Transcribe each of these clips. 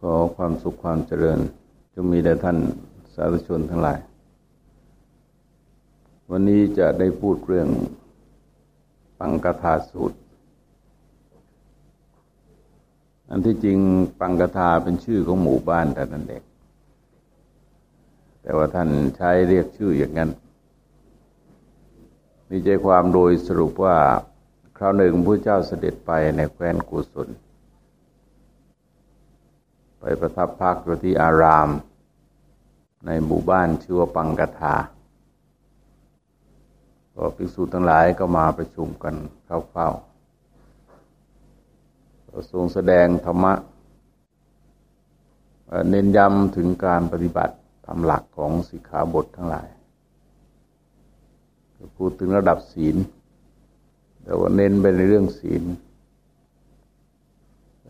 ขอความสุขความเจริญจงมีแด่ท่านสาธุชนทั้งหลาย วันนี้จะได้พูดเรื่องปังกทาสูตร อันที่จริงปังกทาเป็นชื่อของหมู่บ้านแต่นั้นเด็กแต่ว่าท่านใช้เรียกชื่ออย่างนั้น มีใจความโดยสรุปว่า คราวหนึ่งพระเจ้าเสด็จไปในแคว้นกุศล ไปประทับพักอยู่ที่อาราม ในหมู่บ้านชื่อว่าปังกทาก็ภิกษุทั้งหลายก็มาประชุมกันเข้าเฝ้าทรงแสดงธรรมะเน้นย้ำถึงการปฏิบัติทำหลักของสิกขาบททั้งหลายพูดถึงระดับศีล แต่ว่าเน้นไปในเรื่องศีล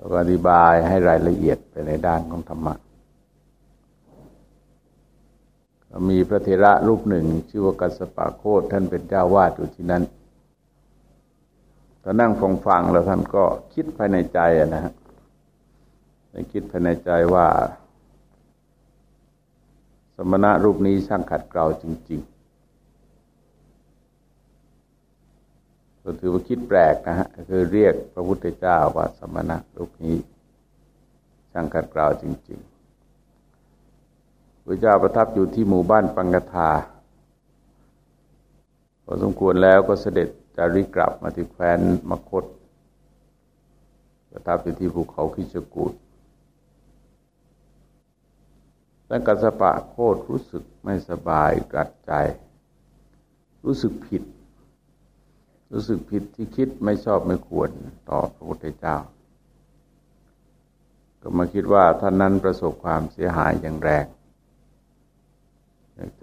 แล้วก็อธิบายให้รายละเอียดไปในด้านของธรรมะมีพระเทระรูปหนึ่ง ชื่อว่ากัสปะโคตท่านเป็นเจ้าวาดอยู่ที่นั้นตอนนั่งฟังฟังแล้วท่านก็คิดภายในใจนะฮะคิดภายในใจว่า สมณะรูปนี้ช่างขัดเกลาจริง ๆ ก็ถือว่าคิดแปลกนะฮะคือเรียกพระพุทธเจ้าว่าสมณะรูปนี้ช่างขัดกล่าวจริงๆพระเจ้าประทับอยู่ที่หมู่บ้านปังกทาพอสมควรแล้วก็เสด็จจาริกลับมาที่แคว้นมคต ประทับอยู่ที่ภูเขาคิชกูดแล้วกัสปะโคตรรู้สึกไม่สบายกัดใจ รู้สึกผิด รู้สึกผิดที่คิดไม่ชอบไม่ควรต่อพระพุทธเจ้า ก็มาคิดว่าท่านนั้นประสบความเสียหายอย่างแรง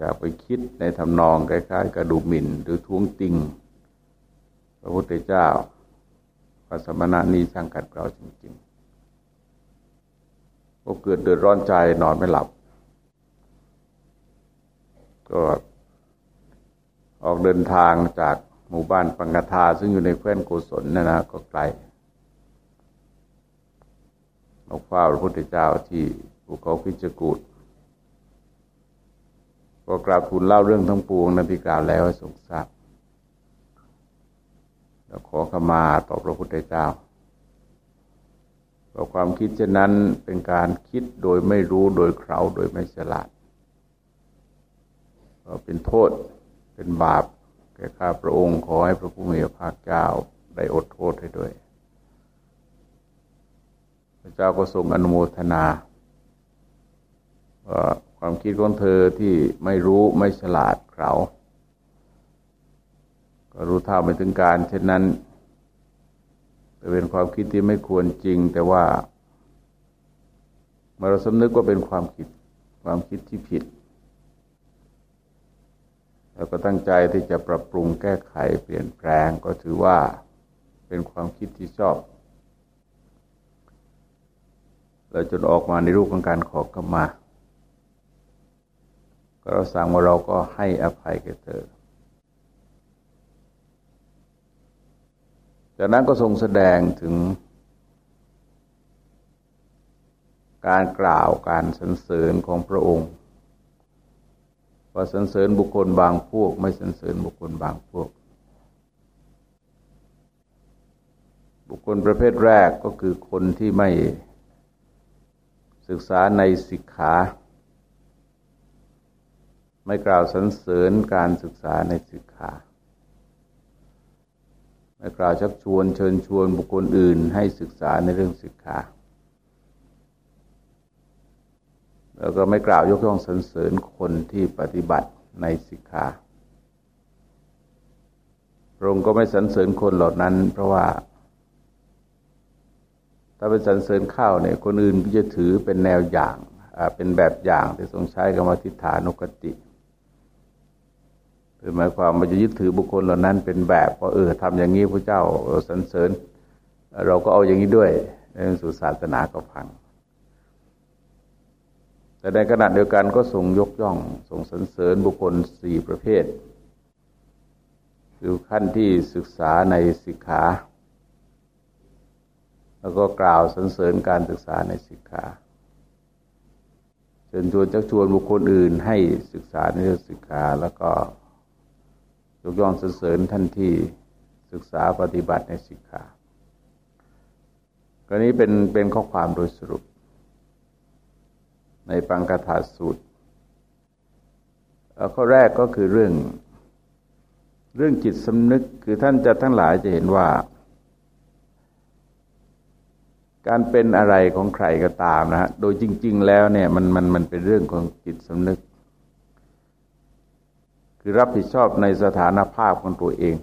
จะไปคิดในทำนองคล้ายๆกระดูหมิ่นหรือท้วงติงพระพุทธเจ้าพระสมณะนี้ช่างกัดเกลาจริงๆก็เกิดเดือดร้อนใจนอนไม่หลับ ก็ออกเดินทางจาก หมู่บ้านปังกทา ซึ่งอยู่ในแคว้นโกศลนั่นนะก็ไกลออกเฝ้าพระพุทธเจ้าที่ภูเขาพิจกูดก็กราบทูลเล่าเรื่องทั้งปวงนั้นที่กล่าวแล้วให้ทรงทราบแล้วขอขมาต่อพระพุทธเจ้าเพราะความคิดเช่นนั้นเป็นการคิดโดยไม่รู้โดยเขาโดยไม่ฉลาด ก็เป็นโทษเป็นบาป แก่ข้าพระองค์ขอให้พระผู้มีพระภาคเจ้าได้อดโทษให้ด้วย พระเจ้าก็ทรงอนุโมทนาว่าความคิดของเธอที่ไม่รู้ไม่ฉลาดเขาก็รู้เท่าไม่ถึงการ เช่นนั้นแต่เป็นความคิดที่ไม่ควรจริง แต่ว่าเมื่อเราสำนึกว่าเป็นความคิดความคิดที่ผิด แล้วก็ตั้งใจที่จะปรับปรุงแก้ไขเปลี่ยนแปลงก็ถือว่าเป็นความคิดที่ชอบแล้วจนออกมาในรูปของการขอขมา ก็เราสั่งว่าเราก็ให้อภัยแก่เธอ จากนั้นก็ทรงแสดงถึง การกล่าวการสรรเสริญของพระองค์ ว่าสรรเสริญบุคคลบางพวก ไม่สรรเสริญบุคคลบางพวก บุคคลประเภทแรกก็คือคนที่ไม่ศึกษาในสิกขา ไม่กล่าวสรรเสริญการศึกษาในสิกขาไม่กล่าวชักชวนเชิญชวนบุคคลอื่นให้ศึกษาในเรื่องสิกขา แล้วก็ไม่กล่าวยกย่องสรรเสริญคนที่ปฏิบัติในสิกขาพระองค์ก็ไม่สรรเสริญคนเหล่านั้น เพราะว่า ถ้าเป็นสรรเสริญข้าวเนี่ยคนอื่นก็จะถือเป็นแนวอย่างเป็นแบบอย่างที่ทรงใช้กรรมทิฏฐานุกติคือหมายความว่าจะยึดถือบุคคลเหล่านั้นเป็นแบบว่าเออทำอย่างนี้พระเจ้าสรรเสริญ เราก็เอาอย่างนี้ด้วยในสุศาสนาก็พัง แต่ในขณะเดียวกันก็ทรงยกย่องทรงสรรเสริญบุคคลสี่ประเภท คือขั้นที่ศึกษาในสิกขา แล้วก็กล่าวสรรเสริญการศึกษาในสิกขาเชิญชวนชักชวนบุคคลอื่นให้ศึกษาในเรื่องศึกษาแล้วก็ยกย่องสรรเสริญท่านที่ศึกษาปฏิบัติในสิกขา กรณีเป็นเป็นข้อความโดยสรุป ในปังกถาสูตรข้อแรกก็คือเรื่อง เรื่องจิตสำนึกคือท่านจะทั้งหลายจะเห็นว่า การเป็นอะไรของใครก็ตามนะฮะโดยจริง ๆ แล้วเนี่ยมันมันมันเป็นเรื่องของจิตสำนึก คือรับผิดชอบในสถานภาพของตัวเอง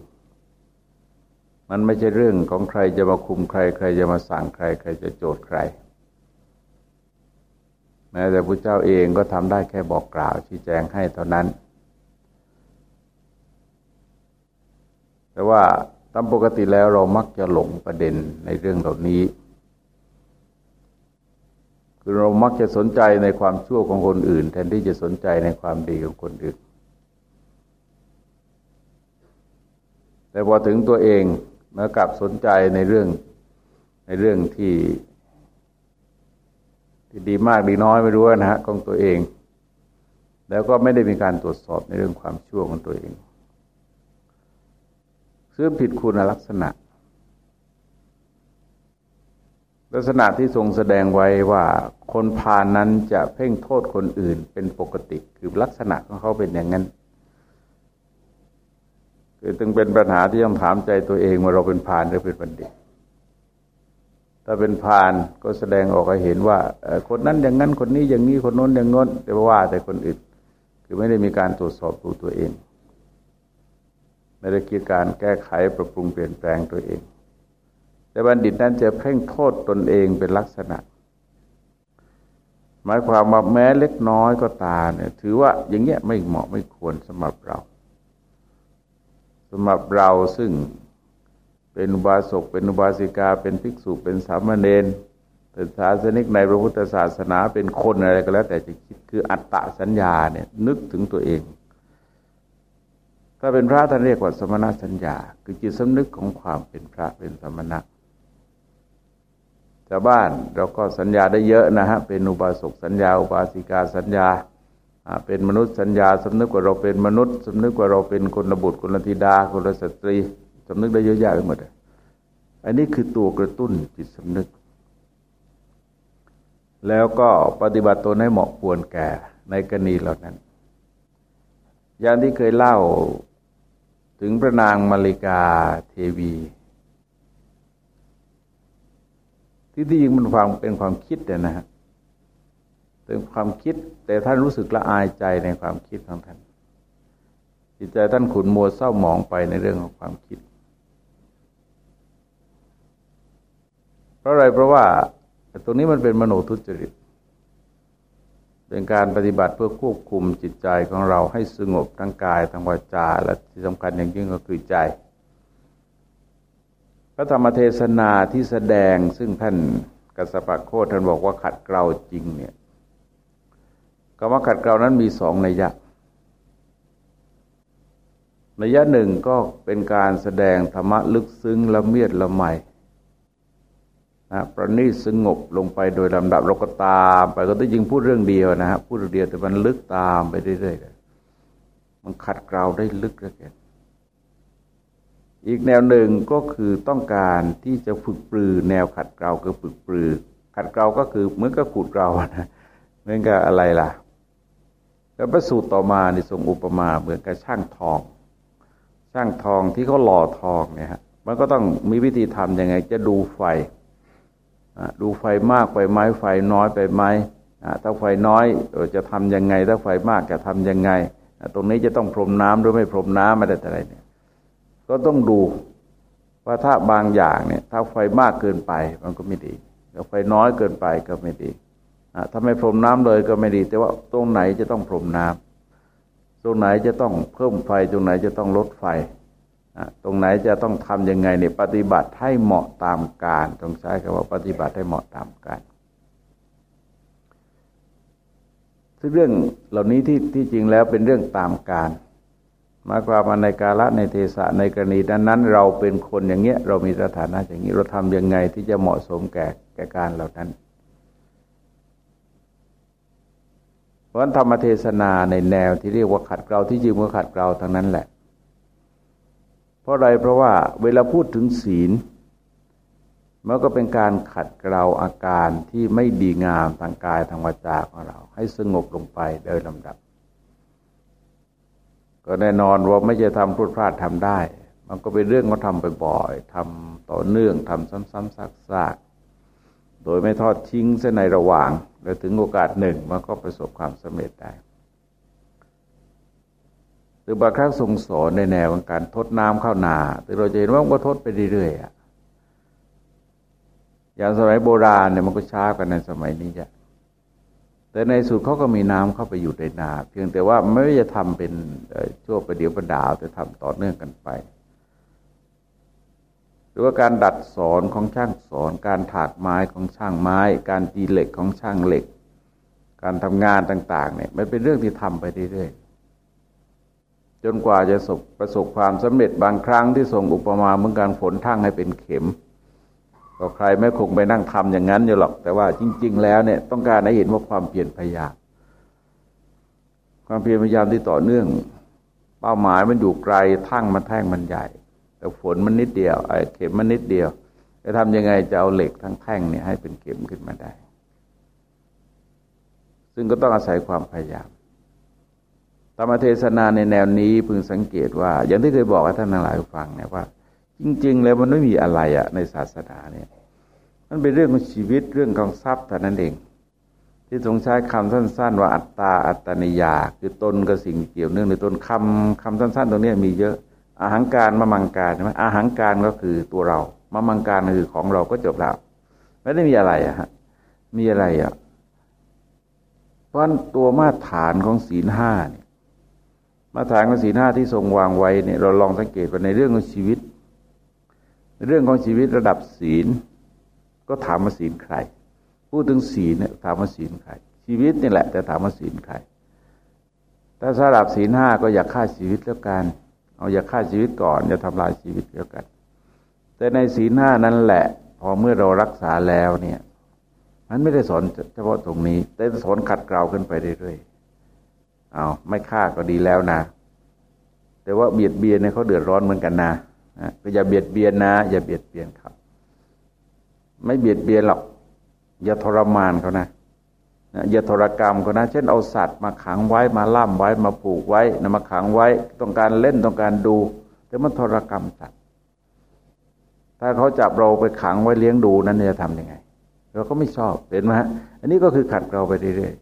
มันไม่ใช่เรื่องของใครจะมาคุมใคร ใครจะมาสั่งใคร ใครจะโจทย์ใคร แม้แต่พระเจ้าเองก็ทำได้แค่บอกกล่าวชี้แจงให้เท่านั้น แต่ว่าตามปกติแล้วเรามักจะหลงประเด็นในเรื่องเหล่านี้ คือเรามักจะสนใจในความชั่วของคนอื่น แทนที่จะสนใจในความดีของคนอื่น แต่พอถึงตัวเองเมื่อกลับสนใจในเรื่องในเรื่องที่ ที่ดีมากดีน้อยไม่รู้นะฮะของตัวเอง แล้วก็ไม่ได้มีการตรวจสอบในเรื่องความชั่วของตัวเองซึ่งผิดคุณลักษณะ ลักษณะที่ทรงแสดงไว้ว่าคนพานนั้นจะเพ่งโทษคนอื่นเป็นปกติ คือลักษณะของเขาเป็นอย่างนั้นคือจึงเป็นปัญหาที่ต้องถามใจตัวเองว่าเราเป็นพานหรือเป็นบัณฑิต ถ้าเป็นพานก็แสดงออกให้เห็นว่าคนนั้นอย่างนั้นคนนี้อย่างนี้คนโน้นอย่างโน้นแต่ว่าแต่คนอื่น คือไม่ได้มีการตรวจสอบดูตัวเอง ไม่ได้คิดการแก้ไขปรับปรุงเปลี่ยนแปลงตัวเอง แต่บัณฑิตนั้นจะเพ่งโทษตนเองเป็นลักษณะ หมายความว่าแม้เล็กน้อยก็ตาเนี่ยถือว่าอย่างเงี้ยไม่เหมาะไม่ควรสำหรับเราสำหรับเราซึ่ง เป็นอุบาสก เป็นอุบาสิกา เป็นภิกษุ เป็นสามเณร เป็นศาสนิกในพระพุทธศาสนา เป็นคนอะไรก็แล้ว แต่จะคิดคืออัตตะสัญญาเนี่ยนึกถึงตัวเอง ถ้าเป็นพระท่านเรียกว่าสมณสัญญา คือจิตสำนึกของความเป็นพระเป็นสมณะชาวบ้านเราก็สัญญาได้เยอะนะฮะ เป็นอุบาสกสัญญา อุบาสิกาสัญญาเป็นมนุษย์สัญญาสำนึกว่าเราเป็นมนุษย์สำนึกว่าเราเป็นคนบุตรคนธิดาคนสตรี สำนึกได้เยอะแยะไปหมดอันนี้คือตัวกระตุ้นจิตสำนึก แล้วก็ปฏิบัติตนให้เหมาะควรแก่ในกรณีเหล่านั้น อย่างที่เคยเล่าถึงพระนางมาริกาเทวีที่ที่จริงมันความเป็นความคิดเนะฮะเป็นความคิดแต่ท่านรู้สึกละอายใจในความคิดของท่านจิตใจท่านขุนมัวเศร้าหมองไปในเรื่องของความคิด เพราะอะไรเพราะว่าตรงนี้มันเป็นมโนทุจริต เป็นการปฏิบัติเพื่อควบคุมจิตใจของเราให้สงบทั้งกายทั้งวาจาและที่สำคัญอย่างยิ่งก็คือใจ พระธรรมเทศนาที่แสดงซึ่งท่านกัสปะโคท่านบอกว่าขัดเกลาจริงเนี่ยคำว่าขัดเกลานั้นมีสองนัยยะนัยยะหนึ่งก็เป็นการแสดงธรรมะลึกซึ้งละเมียดละไม นะประณีตสงบลงไปโดยลำดับเราก็ตามไปก็ต้องยิงพูดเรื่องเดียวนะฮะพูดเรื่องเดียวแต่มันลึกตามไปเรื่อยๆมันขัดเกลาได้ลึกเหลือเกินอีกแนวหนึ่งก็คือต้องการที่จะฝึกปรือแนวขัดเกลาคือฝึกปรือ ขัดเกลาก็คือเหมือนกับขูดเกลานะเหมือนกับอะไรล่ะ แล้วพระสูตรต่อมาในทรงอุปมาเหมือนกับช่างทอง ช่างทองที่เขาหล่อทองเนี่ยฮะมันก็ต้องมีวิธีทำยังไง จะดูไฟ ดูไฟมากไปไหมไฟน้อยไปไหมถ้าไฟน้อยจะทํำยังไง ถ้าไฟมากจะทํำยังไง ตรงนี้จะต้องพรมน้ำหรือไม่พรมน้ำอะไรแต่ไรเนี่ยก็ต้องดูว่าถ้าบางอย่างเนี่ยถ้าไฟมากเกินไปมันก็ไม่ดีถ้าไฟน้อยเกินไปก็ไม่ดีถ้าไม่พรมน้ำเลยก็ไม่ดี แต่ว่าตรงไหนจะต้องพรมน้ำตรงไหนจะต้องเพิ่มไฟตรงไหนจะต้องลดไฟ ตรงไหนจะต้องทำยังไงเนี่ยปฏิบัติให้เหมาะตามการต้องใช้คำว่าปฏิบัติให้เหมาะตามการซึ่งเรื่องเหล่านี้ที่ที่จริงแล้วเป็นเรื่องตามการมากว่ามาในกาละในเทศะในกรณีนั้นนั้น เราเป็นคนอย่างเงี้ย เรามีสถานะอย่างนี้เราทำยังไงที่จะเหมาะสมแก่แก่การเหล่านั้น เพราะนั้นธรรมเทศนาในแนวที่เรียกว่าขัดเกลาที่จริงว่าขัดเกลาทั้งนั้นแหละ ราะอะไรเพราะว่าเวลาพูดถึงศีลมันก็เป็นการขัดเกลาอาการที่ไม่ดีงามทางกายทางวาจาของเรา ให้สงบลงไปโดยลำดับ ก็แน่นอนว่าไม่จะทำพูดพลาดทำได้ มันก็เป็นเรื่องก็ทำไปบ่อยทำต่อเนื่องทำซ้ำๆซากๆ โดยไม่ทอดทิ้งเส้นในระหว่าง แล้วถึงโอกาสหนึ่งมันก็ประสบความสำเร็จได้ รือบางครั้งทรงสอนในแนวของการทดน้ำเข้านา แต่เราจะเห็นว่ามันก็ทดไปเรื่อยๆอย่างสมัยโบราณเนี่ยมันก็ช้ากันในสมัยนี้จ้ะแต่ในสุดเขาก็มีน้ำเข้าไปอยู่ในนา เพียงแต่ว่าไม่ได้จะทำเป็นช่วประเดี๋ยวประดาวแต่ทำต่อเนื่องกันไป หรือว่าการดัดสอนของช่างสอน การถากไม้ของช่างไม้ การตีเหล็กของช่างเหล็ก การทำงานต่าง ๆ เนี่ยมันเป็นเรื่องที่ทำไปเรื่อยๆ จนกว่าจะประสบความสำเร็จบางครั้งที่ส่งอุปมาเหมือนการฝนทั้งให้เป็นเข็มก็ใครไม่คงไปนั่งทำอย่างนั้นอยู่หรอก แต่ว่าจริง ๆ แล้วเนี่ยต้องการให้เห็นว่าความเปลี่ยนพยายามความเพียรพยายามที่ต่อเนื่อง เป้าหมายมันอยู่ไกลทั้งมันแท่งมันใหญ่ แต่ฝนมันนิดเดียวไอ้เข็มมันนิดเดียวจะทำยังไงจะเอาเหล็กทั้งแท่งเนี่ยให้เป็นเข็มขึ้นมาได้ ซึ่งก็ต้องอาศัยความพยายาม รรมเทศนาในแนวนี้พึงสังเกตว่า อย่างที่เคยบอกให้ท่านทั้งหลายฟังเนี่ยว่า จริง ๆ แล้วมันไม่มีอะไรอะในศาสนาเนี่ย มันเป็นเรื่องของชีวิตเรื่องของทรัพย์แต่นั้นเอง ที่ทรงใช้คำสั้น ๆ ว่าอัตตาอัตนิยา คือตนกับสิ่งเกี่ยวเนื่องในตนคำคำสั้น ๆ ตรงนี้มีเยอะอาหังการมามังการใช่ไหมอาหังการก็คือตัวเรามามังการคือของเราก็จบแล้วไม่ได้มีอะไรอะฮะมีอะไรอะเพราะตัวมาตรฐานของศีลห้าเนี่ย มาตรฐานของศีลห้าที่ทรงวางไว้เนี่ยเราลองสังเกตว่าในเรื่องของชีวิต เรื่องของชีวิตระดับศีล ก็ถามว่าศีลใคร พูดถึงศีลเนี่ยถามว่าศีลใคร ชีวิตนี่แหละ แต่ถามว่าศีลใครถ้าสระดับศีลห้าก็อยากฆ่าชีวิตแล้วกัน เอาอยากฆ่าชีวิตก่อนอย่าทำลายชีวิตแล้วกัน แต่ในศีลห้านั้นแหละ พอเมื่อเรารักษาแล้วเนี่ย มันไม่ได้สอนเฉพาะตรงนี้ แต่สอนขัดเกลาขึ้นไปเรื่อยๆ เอาไม่ฆ่าก็ดีแล้วนะ แต่ว่าเบียดเบียนเนี่ยเขาเดือดร้อนเหมือนกันนะก็อย่าเบียดเบียนนะ อย่าเบียดเบียนครับ ไม่เบียดเบียนหรอก อย่าทรมานเขานะอย่าทรกรรมเขานะ เช่นเอาสัตว์มาขังไว้มาล่ามไว้มาผูกไว้นะมาขังไว้ ต้องการเล่นต้องการดู แต่มันทรกรรมสัตว์ถ้าเขาจับเราไปขังไว้เลี้ยงดูนั้นจะทำยังไง เราก็ไม่ชอบเห็นไหมฮะอันนี้ก็คือขัดเราไปเรื่อย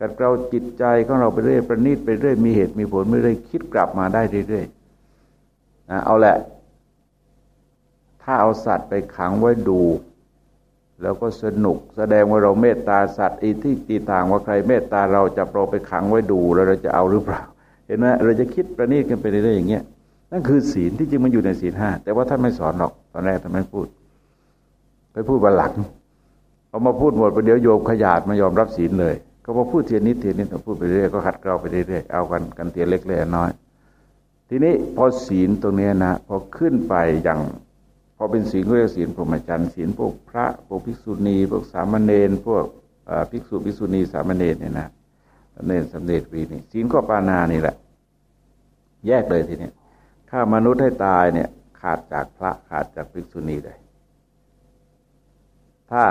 ๆขัดเราจิตใจของเราไปเรื่อยประณีตไปเรื่อยมีเหตุมีผลไม่เรื่อยคิดกลับมาได้เรื่อยๆเอาแหละ ถ้าเอาสัตว์ไปขังไว้ดู แล้วก็สนุกแสดงว่าเราเมตตาสัตว์อีที่ตีต่างว่าใครเมตตาเราจะเราไปขังไว้ดูแล้วเราจะเอาหรือเปล่า เห็นไหมเราจะคิดประณีตกันไปเรื่อยอย่างเงี้ยนั่นคือศีลที่จริงมันอยู่ในศีลห้าแต่ว่าท่านไม่สอนหรอกตอนแรกท่านไม่พูด ไปพูดบันหลังพอมาพูดหมดประเดี๋ยวโยมขยาดมายอมรับศีลเลย ก็มาพูดเทียนนิดเทียนนิดพูดไปเรื่อยก็ขัดเกลาไปเรื่อยเอากันกันเตียนเล็กเล็กน้อย ทีนี้พอศีลตรงนี้นะพอขึ้นไปอย่างพอเป็นศีลก็เรียกศีลพรหมจรรย์ศีลพวกพระพวกภิกษุณีพวกสามเณรพวกภิกษุภิกษุณีสามเณรเนี่ยนะเนรสำเร็จวีนี่ศีลก็ปานานี่แหละ แยกเลยทีนี้ฆ่ามนุษย์ให้ตายเนี่ยขาดจากพระขาดจากภิกษุณีเลยถ้า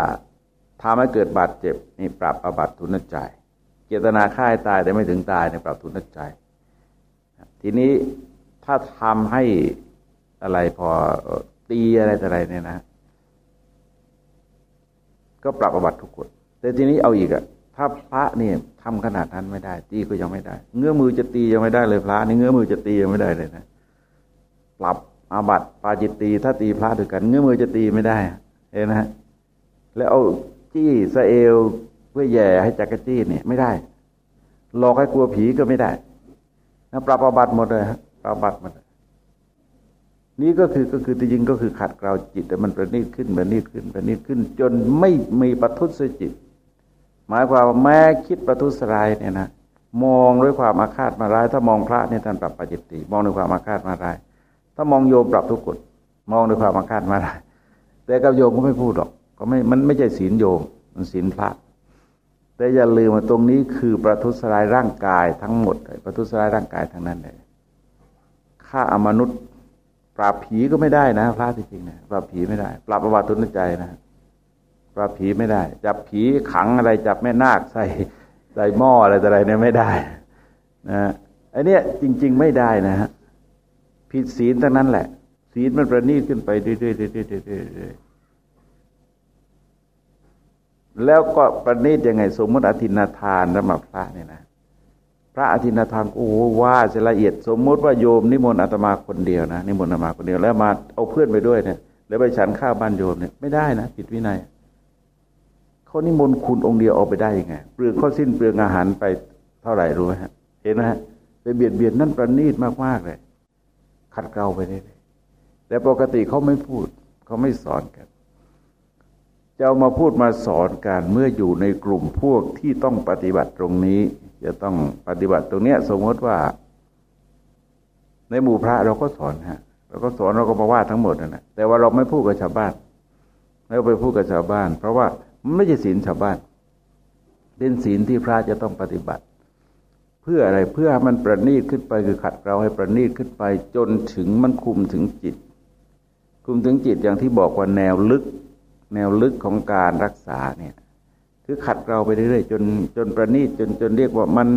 ทำให้เกิดบาดเจ็บนี่ปรับอบัตทุนใจ เจตนาฆ่าให้ตายแต่ไม่ถึงตายเนี่ยปรับทุนใจ ทีนี้ถ้าทำให้อะไรพอตีอะไรแต่อะไรเนี่ยนะ ก็ปรับอบัตทุกคนแต่ทีนี้เอาอีกอะถ้าพระเนี่ยทำขนาดนั้นไม่ได้ ตีก็ยังไม่ได้ เงื้อมือจะตียังไม่ได้เลยพระนี่เงื้อมือจะตียังไม่ได้เลยนะปรับอาบัตปาจิตตีถ้าตีพระด้วยกัน เงื้อมือจะตีไม่ได้ เห็นไหมแล้วเอา จี้สเอลเพื่อแย่ให้จักรจี้เนี่ยไม่ได้ หลอกให้กลัวผีก็ไม่ได้นะปรับอาบัตหมดเลยฮะปรับอาบัตหมดนี้ก็คือก็คือจริงก็คือขัดเกลาจิตแต่มันประณีตขึ้นประณีตขึ้นประณีตขึ้น จนไม่มีปัทุสจิต หมายความว่าแม้คิดปัทุสรายเนี่ยนะมองด้วยความอาฆาตมาร้าย ถ้ามองพระเนี่ยท่านปรับปจจิตติมองด้วยความอาฆาตมาร้าย ถ้ามองโยมปรับทุกกฎมองด้วยความอาฆาตมาร้ายแต่กับโยมก็ไม่พูดหรอก ก็ไม่มันไม่ใช่ศีลโยมมันศีลพระแต่อย่าลืมว่าตรงนี้คือประทุษร้ายร่างกายทั้งหมดประทุษร้ายร่างกายทั้งนั้นเลยฆ่าอมนุษย์ ปราบผีก็ไม่ได้นะพระจริงๆนะปราบผีไม่ได้ ปราบประวัติทุนใจนะปราบผีไม่ได้ จับผีขังอะไรจับแม่นาคใส่ใส่หม้ออะไรอะไรเนี่ยไม่ได้นะอันนี้จริง ๆ ไม่ได้นะฮะผิดศีลทั้งนั้นแหละ ศีลมันประณีตขึ้นไปเรื่อยๆ แล้วก็ประณีตยังไง สมมติอธินาทานสำหรับพระเนี่ยนะพระอธินาทานโอ้ว่าจะละเอียด สมมติว่าโยมนิมนต์อาตมาคนเดียวนะนิมนต์อาตมาคนเดียวแล้วมาเอาเพื่อนไปด้วยเนี่ยแล้วไปฉันข้าวบ้านโยมเนี่ยไม่ได้นะผิดวินัยเขานิมนต์คุณองค์เดียวเอาไปได้ยังไงเปลืองข้อสิ้นเปลืองอาหารไปเท่าไหร่รู้ไหมฮะเห็นไหมฮะไปเบียดเบียนนั่นประณีตมากๆเลยขัดเกลาไปได้แต่ปกติเขาไม่พูดเขาไม่สอนกัน จะเอามาพูดมาสอนกันเมื่ออยู่ในกลุ่มพวกที่ต้องปฏิบัติตรงนี้ จะต้องปฏิบัติตรงเนี้ยสมมติว่า ในหมู่พระเราก็สอนฮะเราก็สอนเราก็มาว่าทั้งหมดนั่นแหละแต่ว่าเราไม่พูดกับชาวบ้านไม่ไปพูดกับชาวบ้าน เพราะว่ามันไม่ใช่ศีลชาวบ้าน เป็นศีลที่พระจะต้องปฏิบัติ เพื่ออะไรเพื่อมันประณีตขึ้นไปคือขัดเราให้ประณีตขึ้นไปจนถึงมันคุมถึงจิต คุมถึงจิตอย่างที่บอกว่าแนวลึก แนวลึกของการรักษาเนี่ย คือขัดเราไปเรื่อยๆจนจนประณีตจนจนเรียกว่ามัน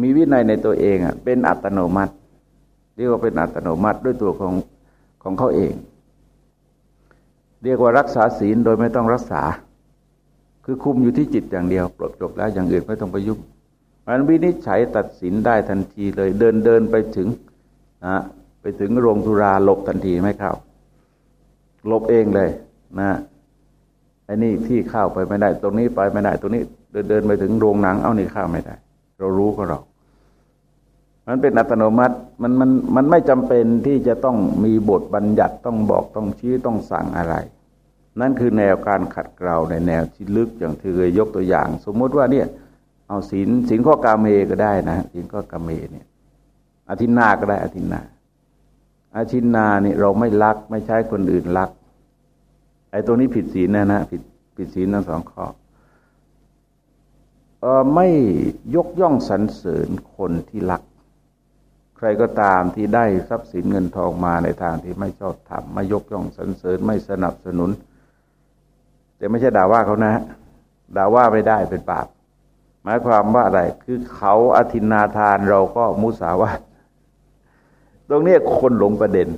มีวินัยในตัวเองอะเป็นอัตโนมัติ เรียกว่าเป็นอัตโนมัติด้วยตัวของของเขาเอง เรียกว่ารักษาศีลโดยไม่ต้องรักษา คือคุมอยู่ที่จิตอย่างเดียวปลดจบแล้วอย่างอื่นไม่ต้องไปยุ่งมันวินิจฉัยตัดสินได้ทันทีเลย เดินเดินไปถึงนะไปถึงโรงธุราหลบทันทีไม่เข้า ลบเองเลย นะไอ้นี่ที่เข้าไปไม่ได้ ตรงนี้ไปไม่ได้ ตรงนี้เดินเดินไปถึงโรงหนัง เอานี่เข้าไม่ได้ เรารู้ก็เรามันเป็นอัตโนมัติมันมันมันไม่จำเป็นที่จะต้องมีบทบัญญัติต้องบอกต้องชี้ต้องสั่งอะไร นั่นคือแนวการขัดเกลาในแนวที่ลึกอย่างที่เคยยกตัวอย่าง สมมติว่าเนี่ย เอาศีลศีลข้อกาเมก็ได้นะศีลข้อกาเมเนี่ยอธินาก็ได้อธินา อาชินนานี่เราไม่ลัก ไม่ใช้คนอื่นลัก ไอ้ตรงนี้ผิดศีลนะนะผิดผิดศีลทั้งสองข้อออไม่ยกย่องสรรเสริญคนที่ลัก ใครก็ตามที่ได้ทรัพย์สินเงินทองมาในทางที่ไม่ชอบทำไม่ยกย่องสรรเสริญไม่สนับสนุน แต่ไม่ใช่ด่าว่าเขานะด่าว่าไม่ได้เป็นบาปหมายความว่าอะไร คือเขาอธินาทานเราก็มุสาวาท ตรงนี้คนหลงประเด็น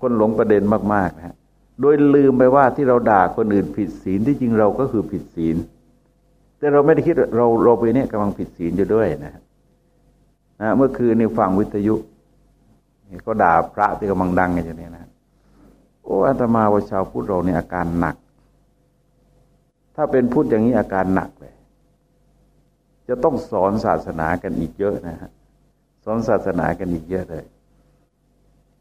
คนหลงประเด็นมากๆนะโดยลืมไปว่าที่เราด่าคนอื่นผิดศีลที่จริงเราก็คือผิดศีล แต่เราไม่ได้คิดเราเราไปเนี่ยกำลังผิดศีลอยู่ด้วยนะนะเมื่อคืนนี่ฟังวิทยุนี่ก็ด่าพระที่กำลังดังอย่างนี้นะโอ้อาตมาว่าชาวพุทธเราเนี่ยอาการหนัก ถ้าเป็นพุทธอย่างนี้อาการหนักเลย จะต้องสอนศาสนากันอีกเยอะนะฮะสอนศาสนากันอีกเยอะเลย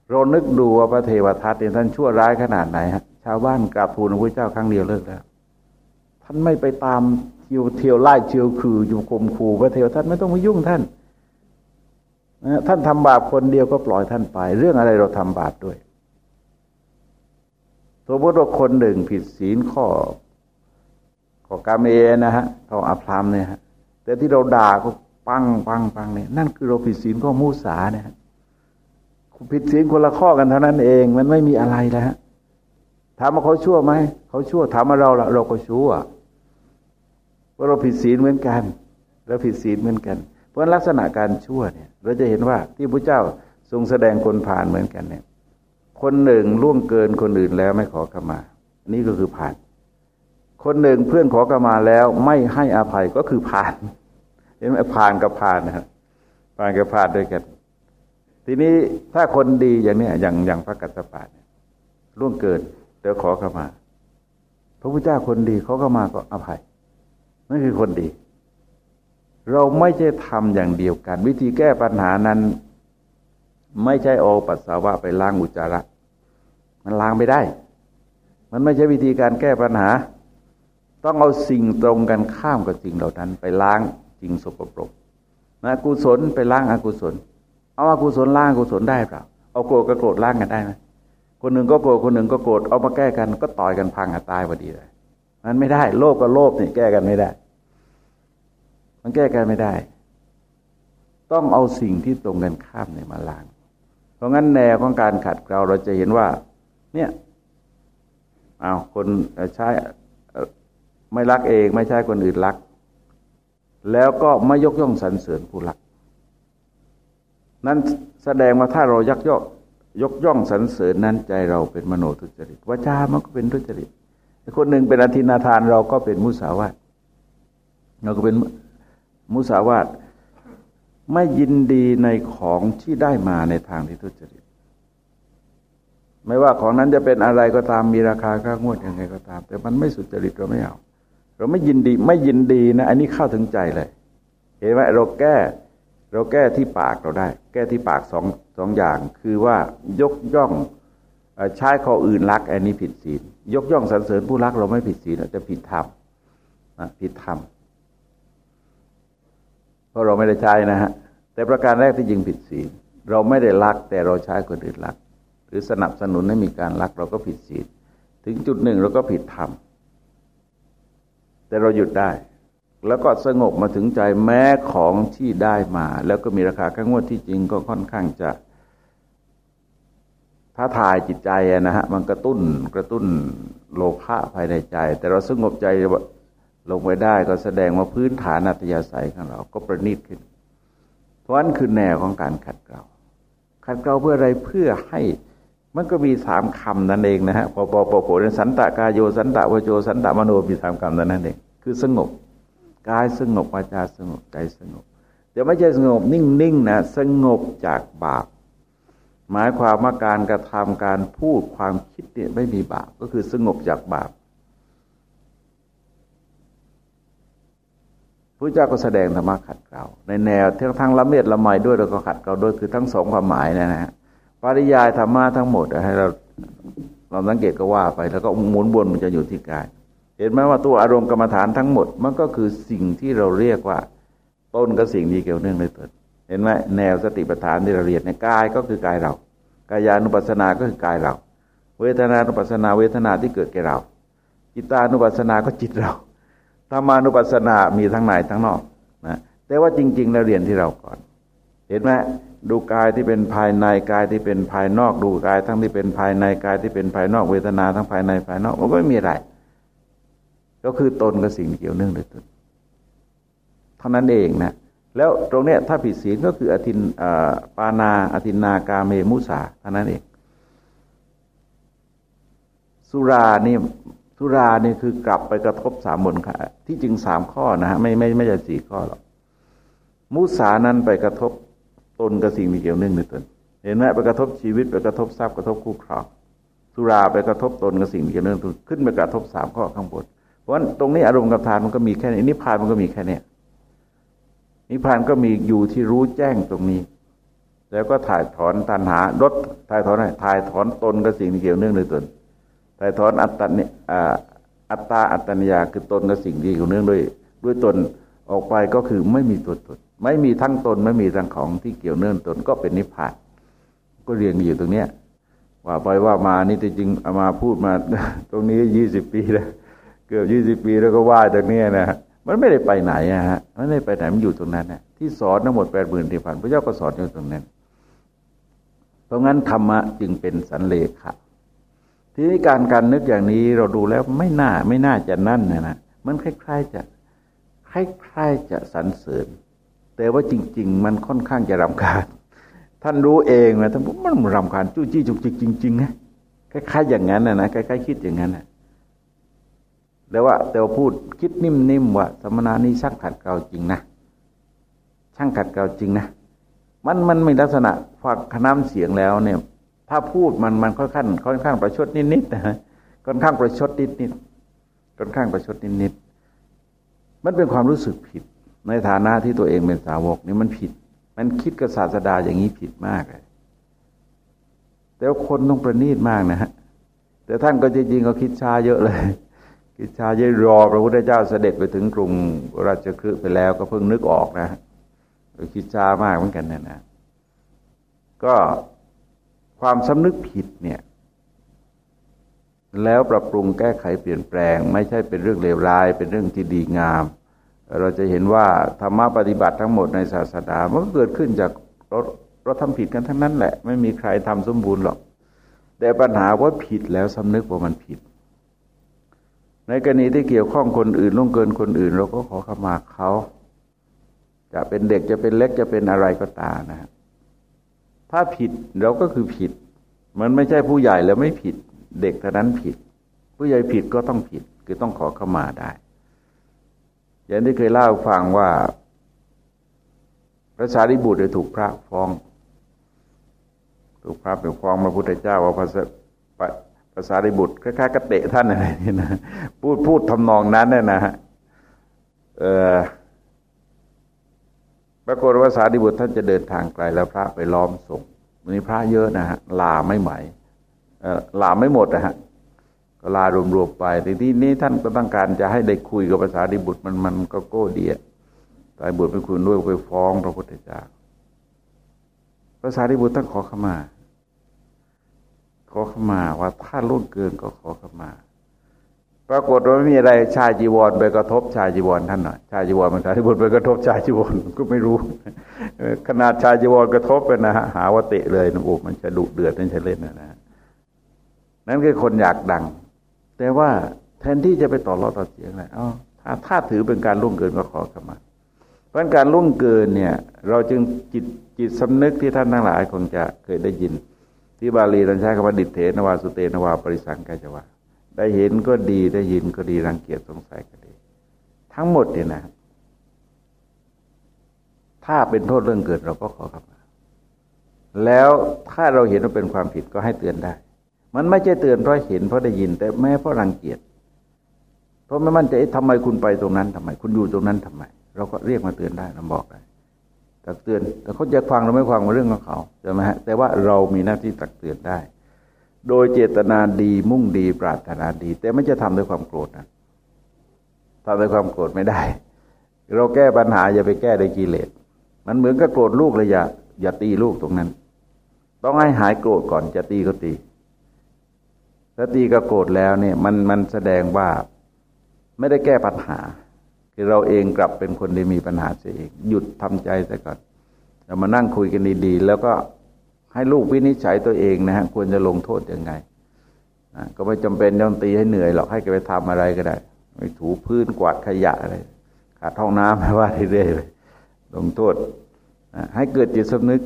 เรานึกดูว่าพระเทวทัตเนี่ยท่านชั่วร้ายขนาดไหนฮะชาวบ้านกราบทูลพระเจ้าครั้งเดียวเลิกแล้ว ท่านไม่ไปตามเที่ยวเที่ยวไล่เที่ยวคืออยู่คมขู่พระเทวทัตไม่ต้องมายุ่งท่านนะท่านทำบาปคนเดียวก็ปล่อยท่านไป เรื่องอะไรเราทำบาปด้วยสมมติว่าคนหนึ่งผิดศีลข้อข้อกามเอนะฮะข้ออภรรมเนี่ยฮะแต่ที่เราด่าก็ปังปังปังเนี่ยนั่นคือเราผิดศีลข้อมูสาเนี่ย ผิดศีลคนละข้อกันเท่านั้นเอง มันไม่มีอะไรแล้ว ถามว่าเขาชั่วไหม เขาชั่ว ถามว่าเราเราก็ชั่วว่าเราผิดศีลเหมือนกัน เราผิดศีลเหมือนกัน เพราะลักษณะการชั่วเนี่ย เราจะเห็นว่าที่พระเจ้าทรงแสดงคนผ่านเหมือนกันเนี่ย คนหนึ่งล่วงเกินคนอื่นแล้วไม่ขอขมา นี่ก็คือผ่าน คนหนึ่งเพื่อนขอขมาแล้วไม่ให้อภัยก็คือผ่าน เห็นไหมผ่านกับผ่านนะครับผ่านกับผ่านด้วยกัน ทีนี้ถ้าคนดีอย่างนี้อย่างอย่างพระกัสสปะล่วงเกินเดี๋ยวขอเข้ามา พระพุทธเจ้าคนดีเขาเข้ามาก็อภัยนั่นคือคนดี เราไม่ใช่ทำอย่างเดียวกัน วิธีแก้ปัญหานั้น ไม่ใช่โอปัสสาวะไปล้างอุจจาระ มันล้างไม่ได้ มันไม่ใช่วิธีการแก้ปัญหา ต้องเอาสิ่งตรงกันข้ามกับสิ่งเหล่านั้น ไปล้างสิ่งสกปรกนะกุศลไปล้างอกุศล เอาอากุศลล้างกุศลได้เปล่าเอาโกรธกับโกรธล้างกันได้ไหมคนหนึ่งก็โกรธคนหนึ่งก็โกรธเอามาแก้กันก็ต่อยกันพังตายพอดีเลยมันไม่ได้ โลภกับโลภเนี่ยแก้กันไม่ได้ มันแก้กันไม่ได้ ต้องเอาสิ่งที่ตรงกันข้ามเนี่ยมาล้าง เพราะงั้นแนวของการขัดเกลาเราจะเห็นว่า เนี่ยเอาคนใช้ไม่รักเอง ไม่ใช่คนอื่นรัก แล้วก็ไม่ยกย่องสรรเสริญผู้รัก นั้นแสดงว่าถ้าเรายักยอกยกย่องสรรเสริญนั้นใจเราเป็นมโนทุจริตวาจามันก็เป็นทุจริตคนหนึ่งเป็นอธินาทานเราก็เป็นมุสาวาทเราก็เป็นมุสาวาทไม่ยินดีในของที่ได้มาในทางที่ทุจริต ไม่ว่าของนั้นจะเป็นอะไรก็ตามมีราคาค่างวดยังไงก็ตาม แต่มันไม่สุจริตเราไม่เอา เราไม่ยินดี ไม่ยินดีนะ อันนี้เข้าถึงใจเลย เห็นไหมเราแก้ เราแก้ที่ปากเราได้ แก้ที่ปากสองสองอย่าง คือว่ายกย่องใช้ข้ออื่นรักอันนี้ผิดศีลยกย่องสรรเสริญผู้รักเราไม่ผิดศีลจะผิดธรรมผิดธรรมเพราะเราไม่ได้ใช้นะฮะแต่ประการแรกที่ยิงผิดศีลเราไม่ได้รัก แต่เราใช้คนอื่นรัก หรือสนับสนุนให้มีการรัก เราก็ผิดศีลถึงจุดหนึ่งเราก็ผิดธรรมแต่เราหยุดได้ แล้วก็สงบมาถึงใจแม้ของที่ได้มา แล้วก็มีราคาข้างวดที่จริงก็ค่อนข้างจะท้าทายจิตใจนะฮะมันกระตุ้นกระตุ้นโลภะภายในใจ แต่เราสงบใจลงไปได้ก็แสดงว่าพื้นฐานอัตยาศัยของเรา ก็ประณีตขึ้น เพราะนั้นคือแนวของการขัดเกลาขัดเกลาเพื่ออะไรเพื่อให้มันก็มีสามคำนั่นเองนะฮะปปปโผสันตะกายโยสันตะวโจสันตะมโนมีสามคำนั่นเองคือสงบ กายสงบวาจาสงบใจสงบ แต่ไม่ใช่สงบนิ่งๆนะสงบจากบาปหมายความว่าการกระทำการพูดความคิดเนี่ยไม่มีบาปก็คือสงบจากบาปพระเจ้าก็แสดงธรรมะขัดเกลาในแนวทั้งทั้งละเมียดละไมด้วยแล้วก็ขัดเกลาด้วยคือทั้งสองความหมายนะฮะปริยายธรรมะทั้งหมดให้เราเราสังเกตก็ว่าไป แล้วก็หมุนวนมันจะอยู่ที่กาย เห็นไหมว่าตัวอารมณ์กรรมฐานทั้งหมด มันก็คือสิ่งที่เราเรียกว่า ต้นกับสิ่งนี้เกี่ยวเนื่องในตนเห็นไหมแนวสติปัฏฐานที่เราเรียนในกายก็คือกายเรากายานุปัสสนาก็คือกายเรา เวทนานุปัสสนาเวทนาที่เกิดแก่เราจิตานุปัสสนาก็จิตเราธรรมานุปัสสนามีทั้งในทั้งนอกนะแต่ว่าจริงๆเราเรียนที่เราก่อน เห็นไหมดูกายที่เป็นภายในกายที่เป็นภายนอก ดูกายทั้งที่เป็นภายในกายที่เป็นภายนอกเวทนาทั้งภายในภายนอกมันก็ไม่มีอะไร ก็คือตนกับสิ่งเกี่ยวเนื่องโดยตนเท่านั้นเองนะแล้วตรงเนี้ยถ้าผิดศีลก็คืออธินปานาอธินากาเมมุสาเท่านั้นเอง สุรานี่สุรานี่คือกลับไปกระทบสามบนค่ะที่จริงสามข้อนะฮะไม่ไม่ไม่ใช่สี่ข้อหรอกมุสานั้นไปกระทบตนกับสิ่งที่เกี่ยวเนื่องในตน เห็นไหมไปกระทบชีวิตไปกระทบทรัพย์กระทบคู่ครองสุราไปกระทบตนกับสิ่งที่เกี่ยวเนื่องตนขึ้นไปกระทบสามข้อข้างบน เพราะตรงนี้อารมณ์กับทานมันก็มีแค่นี้นิพพานมันก็มีแค่นี้นิพพานก็มีอยู่ที่รู้แจ้งตรงนี้ แล้วก็ถ่ายถอนตัณหาลดถ่ายถอนอะไรถ่ายถอนตนกับสิ่งที่เกี่ยวเนื่องในตนถ่ายถอนอัตตาเนี่ยอัตตาอัตตนิยาคือตนกับสิ่งที่เกี่ยวเนื่องด้วย ด้วยตนออกไปก็คือไม่มีตัวตนไม่มีทั้งตนไม่มีทั้งของที่เกี่ยวเนื่องตนก็เป็นนิพพาน ก็เรียงอยู่ตรงเนี้ยว่าไปว่ามานี่จริงเอามาพูดมา ตรงนี้ยี่สิบปีแล้ว เกือบยี่สิบปีแล้วก็ว่าจากนี้นะมันไม่ได้ไปไหนอะฮะมันไม่ได้ไปไหนมันอยู่ตรงนั้นนะที่สอนทั้งหมดแปดหมื่นที่พันพระเจ้าก็สอนอยู่ตรงนั้น เพราะงั้นธรรมะจึงเป็นสันเลขะทีนี้การการนึกอย่างนี้เราดูแล้วไม่น่าไม่น่าจะนั่นนะนะมันคล้ายๆจะคล้ายๆจะสรรเสริญ แต่ว่าจริง ๆ มันค่อนข้างจะรำคาญท่านรู้เองนะท่านมันรำคาญจู้จี้จุกจิกจริงๆนะคล้ายๆอย่างนั้นนะนะคล้ายๆคิดอย่างนั้นนะ แต่ว่าแต่ว่าพูดคิดนิ่มๆว่า สมณะนี้ช่างขัดเกลาจริงนะช่างขัดเกลาจริงนะมันมันมีลักษณะฟังน้ำเสียงแล้วเนี่ย ถ้าพูดมันมันค่อนข้างค่อนข้างประชดนิดๆนะค่อนข้างประชดนิดๆค่อนข้างประชดนิดๆมันเป็นความรู้สึกผิด ในฐานะที่ตัวเองเป็นสาวกนี่มันผิด มันคิดกับศาสดาอย่างนี้ผิดมากเลยแต่ว่าคนต้องประณีตมากนะฮะแต่ท่านก็จริงๆก็คิดช้าเยอะเลย กิจชาเยรอพระพุทธเจ้าเสด็จไปถึงกรุงราชคฤห์ไปแล้วก็เพิ่งนึกออกนะคิดชามากเหมือนกันนะนะ ก็ความสำนึกผิดเนี่ย แล้วปรับปรุงแก้ไขเปลี่ยนแปลง ไม่ใช่เป็นเรื่องเลวร้าย เป็นเรื่องที่ดีงาม เราจะเห็นว่าธรรมะปฏิบัติทั้งหมดในศาสนามันก็เกิดขึ้นจากเราเราทำผิดกันทั้งนั้นแหละ ไม่มีใครทำสมบูรณ์หรอก แต่ปัญหาว่าผิดแล้วสำนึกว่ามันผิด ในกรณีที่เกี่ยวข้องคนอื่นล่วงเกินคนอื่น เราก็ขอขมาเขา จะเป็นเด็กจะเป็นเล็กจะเป็นอะไรก็ตามนะถ้าผิดเราก็คือผิด มันไม่ใช่ผู้ใหญ่แล้วไม่ผิด เด็กเท่านั้นผิด ผู้ใหญ่ผิดก็ต้องผิด คือต้องขอขมาได้ อย่างที่เคยเล่าฟังว่าพระสารีบุตรถูกพระฟ้อง ถูกพระเป็นฟ้องพระพุทธเจ้าว่าพระ ภาษาริบุตรคล้ายๆกระเตะท่านอะไรนี่นะพูดพูดทำนองนั้นเนี่ยนะฮะปรากฏว่าสารีบุตรท่านจะเดินทางไกลแล้วพระไปล้อมส่งมีพระเยอะนะฮะลาไม่ไหมลาไม่หมดนะฮะก็ลารวมๆไปแต่ที่นี้ท่านก็ต้องการจะให้ได้คุยกับภาษาดิบุตรมันมันก็โก้ดีอะตายบุตรไปคุยด้วยไปฟ้องพระพุทธเจ้าภาษาดิบุตรต้องขอขมา อขมาว่าถ้าล่วงเกินก็ขอขมา ปรากฏว่าไม่มีอะไรชายจีวรไปกระทบชายจีวรท่านหน่อยชายจีวรมันชายจีวรไปกระทบชายจีวรก็ไม่รู้ ขนาดชายจีวรกระทบไปนะฮะหาวเตะเลยนะโอ้มันจะดุเดือดนั่นจะเล่นนะนะนั่นคือคนอยากดัง แต่ว่าแทนที่จะไปต่อรอต่อเสียงเลยอ๋อถ้าถ้าถือเป็นการล่วงเกินก็ขอขมาเพราะการล่วงเกินเนี่ย เราจึงจิตจิตสำนึกที่ท่านทั้งหลายคงจะเคยได้ยิน ที่บาลีเราใช้คำว่าดิเทนวาสุเตนวาปริสังกาวาได้เห็นก็ดีได้ยินก็ดีรังเกียจสงสัยก็ดี ทั้งหมดเนี่ยนะ ถ้าเป็นโทษเรื่องเกิดเราก็ขอขมาแล้วถ้าเราเห็นว่าเป็นความผิดก็ให้เตือนได้ มันไม่ใช่เตือนเพราะเห็นเพราะได้ยิน แต่แม้เพราะรังเกียจเพราะไม่มั่นใจทำไมคุณไปตรงนั้นทำไม คุณอยู่ตรงนั้นทำไม เราก็เรียกมาเตือนได้เราบอกได้ ตักเตือน แต่เขาจะฟังเราไม่ฟังมาเรื่องของเขาใช่ไหมฮะแต่ว่าเรามีหน้าที่ตักเตือนได้ โดยเจตนาดีมุ่งดีปรารถนาดี แต่ไม่จะทำด้วยความโกรธนะทำด้วยความโกรธไม่ได้ เราแก้ปัญหาอย่าไปแก้ด้วยกิเลส มันเหมือนกับโกรธลูกเลยอย่าอย่าตีลูกตรงนั้น ต้องให้หายโกรธก่อนจะตีก็ตีถ้าตีก็โกรธแล้วเนี่ยมันมันแสดงว่าไม่ได้แก้ปัญหา คือเราเองกลับเป็นคนที่มีปัญหาเสียเองหยุดทำใจซะก่อนเรามานั่งคุยกันดีๆ แล้วก็ให้ลูกวินิจฉัยตัวเองนะฮะควรจะลงโทษยังไงก็ไม่จำเป็นต้องตีให้เหนื่อยหรอกให้แกไปทำอะไรก็ได้ไปถูพื้นกวาดขยะอะไรขาดท้องน้ำไม่ว่าเรื่อยๆเลยลงโทษให้เกิดจิตสำนึก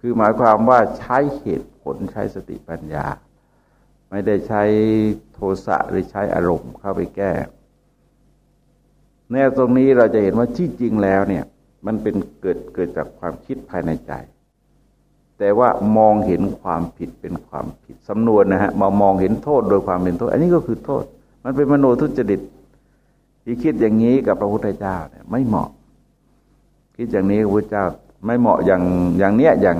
คือหมายความว่าใช้เหตุผลใช้สติปัญญา ไม่ได้ใช้โทสะหรือใช้อารมณ์เข้าไปแก้ แนวตรงนี้เราจะเห็นว่าที่จริงแล้วเนี่ย มันเป็นเกิดเกิดจากความคิดภายในใจ แต่ว่ามองเห็นความผิดเป็นความผิดสำนวนนะฮะมามองเห็นโทษโดยความเป็นโทษ อันนี้ก็คือโทษ มันเป็นมโนทุจริตที่คิดอย่างนี้กับพระพุทธเจ้าเนี่ยไม่เหมาะ คิดอย่างนี้พระพุทธเจ้าไม่เหมาะอย่างอย่างเนี้ยอย่าง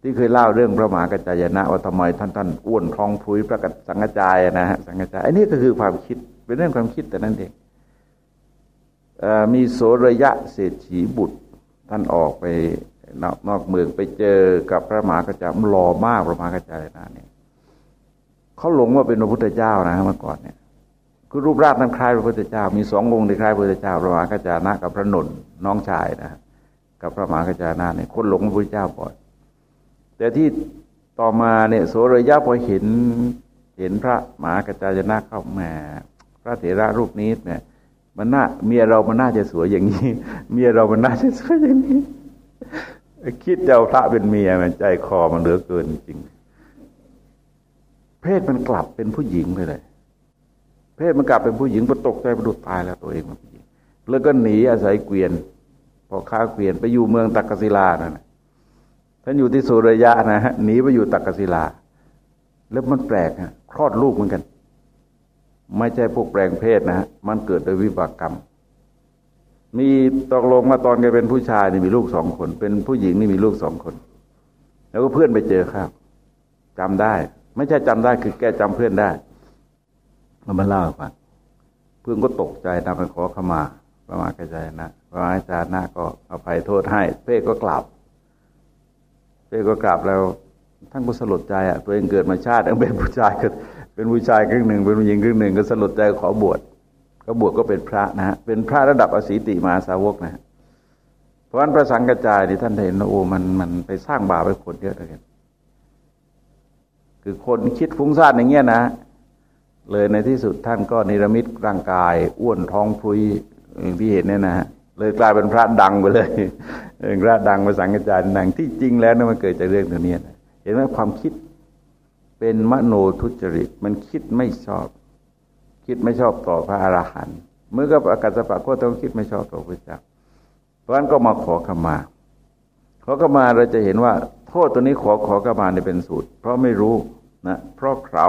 ที่เคยเล่าเรื่องพระมหากระจายนะว่าทำไมท่านท่านอ้วนท้องพุ้ยประกาศสังกจายนะฮะสังกจายอันนี้ก็คือความคิดเป็นเรื่องความคิดแต่นั่นเอง มีโสระยะเศรษฐีบุตร ท่านออกไปนอกนอกเมืองไปเจอกับพระมหากระจายหล่อมากพระมหากระจายนะเนี่ยเขาหลงว่าเป็นพระพุทธเจ้านะเมื่อก่อนเนี่ยคือรูปร่างนั้นคล้ายพระพุทธเจ้า มีสององค์ที่คล้ายพระพุทธเจ้าพระมหากระจายนะกับพระนนท์น้องชายนะกับพระมหากระจายนะเนี่ยคนหลงพระพุทธเจ้าบ่อยแต่ที่ต่อมาเนี่ยโสระยะพอเห็นเห็นพระมหากระจายนะเข้ามา พระเถระรูปนี้เนี่ย มันน่าเมียเรามันน่าจะสวยอย่างนี้ เมียเรามันน่าจะสวยอย่างนี้ คิดจะเอาพระเป็นเมียมันใจคอมันเหลือเกินจริง เพศมันกลับเป็นผู้หญิงไปเลย เพศมันกลับเป็นผู้หญิงประตกใจประดุตายแล้วตัวเองมันผู้หญิงแล้วก็หนีอาศัยเกวียน พอค้าเกวียนไปอยู่เมืองตักกศิลานั่นท่านอยู่ที่สุริยะนะฮะหนีไปอยู่ตักกศิลา แล้วมันแปลกฮะคลอดลูกเหมือนกัน ไม่ใช่พวกแปลงเพศนะฮะมันเกิดโดยวิบากกรรม มีตกลงมาตอนแกเป็นผู้ชายนี่มีลูกสองคน เป็นผู้หญิงนี่มีลูกสองคน แล้วก็เพื่อนไปเจอครับจำได้ ไม่ใช่จำได้คือแกจำเพื่อนได้มันมาเล่าให้ฟังเพื่อนก็ตกใจนำไปขอขมาประมาณกระจายนะประมาณอาจารย์นะก็อภัยโทษให้ เพ่ก็กลับเป้ก็กลับแล้วท่านก็สลดใจอะตัวเองเกิดมาชาติเป็นผู้ชายก็ เป็นผู้ชายครึ่งหนึ่ง เป็นผู้หญิงครึ่งหนึ่งก็สลดใจขอบวชก็บวชก็เป็นพระนะฮะเป็นพระระดับอสีติมาสาวกนะฮะเพราะฉะนั้นพระสังกัจจายที่ท่านเห็นโอ้มันมันไปสร้างบาปไปคนเยอะเลยคือคนคิดฟุ้งซ่านอย่างเงี้ยนะ เลยในที่สุดท่านก็นิรมิตร่างกาย อ้วนท้องพุยอย่างที่เห็นเนี่ยนะฮะเลยกลายเป็นพระดังไปเลยพระดังภาษาอังกฤษดังที่จริงแล้วนะมันเกิดจากเรื่องตัวนี้นะเห็นไหมความคิด เป็นมโนทุจริต มันคิดไม่ชอบ คิดไม่ชอบต่อพระอรหันต์เมื่อกับอากาศปะก็ต้องคิดไม่ชอบต่อพระเจ้าเพราะนั้นก็มาขอขมา ขอขมาเราจะเห็นว่า โทษตัวนี้ขอขอขมาในเป็นสูตร เพราะไม่รู้นะเพราะเขา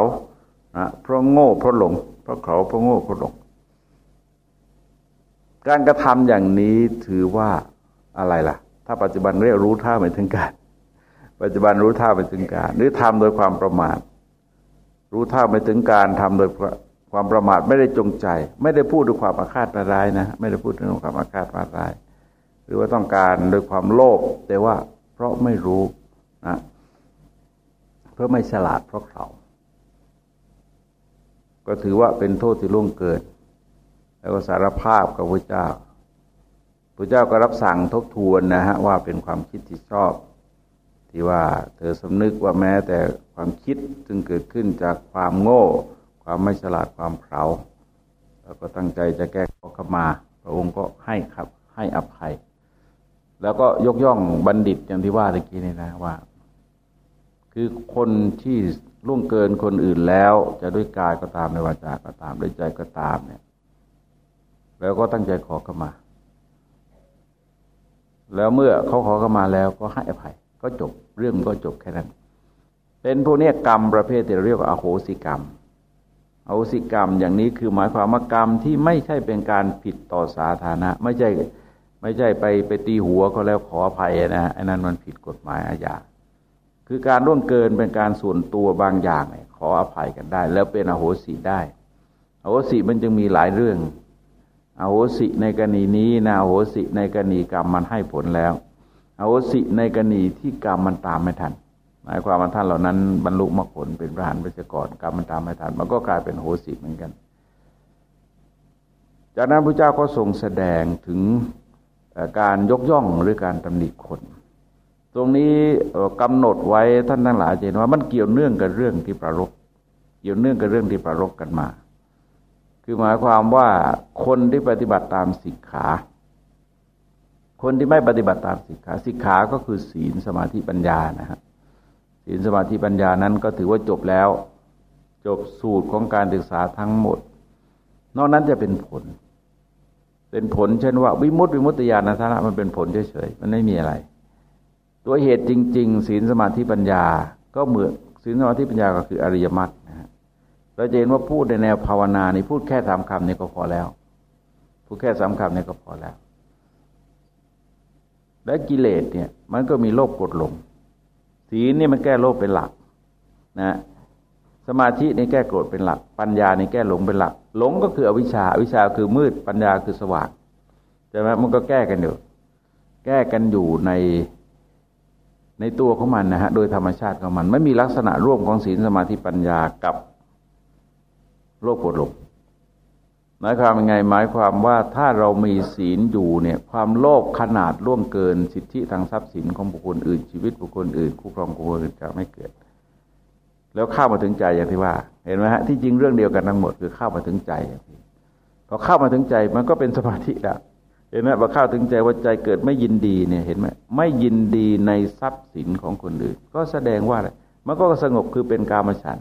นะเพราะโง่เพราะหลง เพราะเขาเพราะโง่เพราะหลง การกระทำอย่างนี้ถือว่าอะไรล่ะ ถ้าปัจจุบันเรียกรู้ท่าไม่ถึงการ ปัจจุบันรู้ท่าไม่ถึงการ หรือทำโดยความประมาท รู้ท่าไม่ถึงการทำโดยความประมาทไม่ได้จงใจ ไม่ได้พูดด้วยความอาฆาตมาร้ายนะ ไม่ได้พูดด้วยความอาฆาตมาร้าย หรือว่าต้องการโดยความโลภแต่ว่าเพราะไม่รู้นะเพราะไม่ฉลาดเพราะเขาก็ถือว่าเป็นโทษที่ล่วงเกิน แล้วก็สารภาพกับพระเจ้าพระเจ้าก็รับสั่งทบทวนนะฮะว่าเป็นความคิดที่ชอบ ที่ว่าเธอสำนึกว่าแม้แต่ความคิดซึ่งเกิดขึ้นจากความโง่ ความไม่ฉลาดความเผาแล้วก็ตั้งใจจะแก้ขอขมา พระองค์ก็ให้ครับให้อภัย แล้วก็ยกย่องบัณฑิตอย่างที่ว่าเมื่อกี้นี่นะว่า คือคนที่ล่วงเกินคนอื่นแล้ว จะด้วยกายก็ตามในวาจาก็ตามด้วยใจก็ตามเนี่ย แล้วก็ตั้งใจขอเข้ามา แล้วเมื่อเขาขอเข้ามาแล้วก็ให้อภัย ก็จบเรื่องก็จบแค่นั้น เป็นพวกนี้กรรมประเภทที่เรียกว่าอโหสิกรรมอโหสิกรรมอย่างนี้คือหมายความว่ากรรมที่ไม่ใช่เป็นการผิดต่อสาธารณะ ไม่ใช่ไม่ใช่ไปไปตีหัวเขาแล้วขออภัยนะอันนั้นมันผิดกฎหมายอาญาคือการร่วงเกินเป็นการส่วนตัวบางอย่างขออภัยกันได้ แล้วเป็นอโหสิได้อโหสิมันจึงมีหลายเรื่องอโหสิในกรณีนี้นะอโหสิในกรณีกรรมมันให้ผลแล้ว อโหสิในกรณีที่กรรมมันตามไม่ทัน หมายความว่าท่านเหล่านั้นบรรลุมรรคผลเป็นพระหันไปจก่อนกรรมมันตามไม่ทัน มันก็กลายเป็นโหสิเหมือนกัน จากนั้นพระเจ้าก็ทรงแสดงถึงการยกย่องหรือการตำหนิคน ตรงนี้กำหนดไว้ท่านทั้งหลายเห็นว่ามันเกี่ยวเนื่องกับเรื่องที่ประรบเกี่ยวเนื่องกับเรื่องที่ประรบกันมา คือหมายความว่าคนที่ปฏิบัติตามสิกขา คนที่ไม่ปฏิบัติตามสิกขาสิกขาก็คือศีลสมาธิปัญญานะฮะศีลสมาธิปัญญานั้นก็ถือว่าจบแล้ว จบสูตรของการศึกษาทั้งหมด นอกนั้นจะเป็นผล เป็นผลเช่นว่า วิมุตติวิมุตติญาณทัศนะมันเป็นผลเฉยๆมันไม่มีอะไร ตัวเหตุจริง ๆ ศีลสมาธิปัญญา ก็เหมือนศีลสมาธิปัญญาก็คืออริยมรรคเราจะเห็นว่าพูดในแนวภาวนานี่พูดแค่สามคำนี่ก็พอแล้ว พูดแค่สามคำนี่ก็พอแล้ว และกิเลสเนี่ยมันก็มีโลภกดหลงศีลเนี่ยมันแก้โลภเป็นหลักนะสมาธินี่แก้โกรธเป็นหลัก ปัญญานี่แก้หลงเป็นหลัก หลงก็คืออวิชชาอวิชชาคือมืดปัญญาคือสว่างใช่ไหมมันก็แก้กันอยู่แก้กันอยู่ในในตัวของมันนะฮะโดยธรรมชาติของมัน ไม่มีลักษณะร่วมของศีลสมาธิปัญญากับโลภโกรธหลง หมายความยังไง หมายความว่าถ้าเรามีศีลอยู่เนี่ยความโลภขนาดล่วงเกินสิทธิทางทรัพย์สินของบุคคลอื่น ชีวิตบุคคลอื่นคู่ครองบุคคลอื่นจะไม่เกิด แล้วเข้ามาถึงใจอย่างที่ว่า เห็นไหมฮะที่จริงเรื่องเดียวกันทั้งหมดคือเข้ามาถึงใจอย่างที่พอเข้ามาถึงใจมันก็เป็นสมาธิแล้วเห็นไหมพอเข้าถึงใจว่าใจเกิดไม่ยินดีเนี่ยเห็นไหมไม่ยินดีในทรัพย์สินของคนอื่น ก็แสดงว่าอะไรมันก็สงบคือเป็นกามฉัน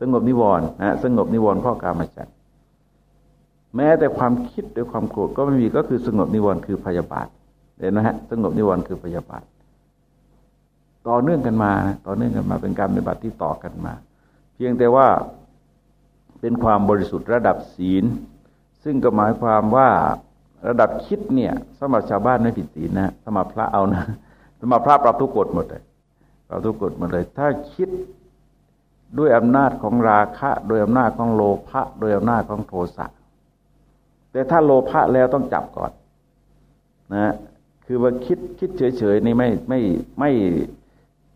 สงบนิวรณ์นะสงบนิวรณ์ข้อกามจัด แม้แต่ความคิดด้วยความโกรธก็ไม่มีก็คือสงบนิวรณ์คือพยาบาทเห็นไหมฮะสงบนิวรณ์คือพยาบาทต่อเนื่องกันมาต่อเนื่องกันมาเป็นการปฏิบัติที่ต่อกันมา เพียงแต่ว่าเป็นความบริสุทธิ์ระดับศีล ซึ่งก็หมายความว่าระดับคิดเนี่ยสมรับชาวบ้านไม่ผิดศีลนะสมรับพระเอานะสมรับพระปรับทุกกฎหมดเลยปรับทุกกฎหมดเลย ถ้าคิดด้วยอำนาจของราคะ โดยอำนาจของโลภะโดยอำนาจของโทสะ แต่ถ้าโลภะแล้วต้องจับก่อนนะคือว่าคิดคิดเฉยๆนี่ไม่ไม่ไม่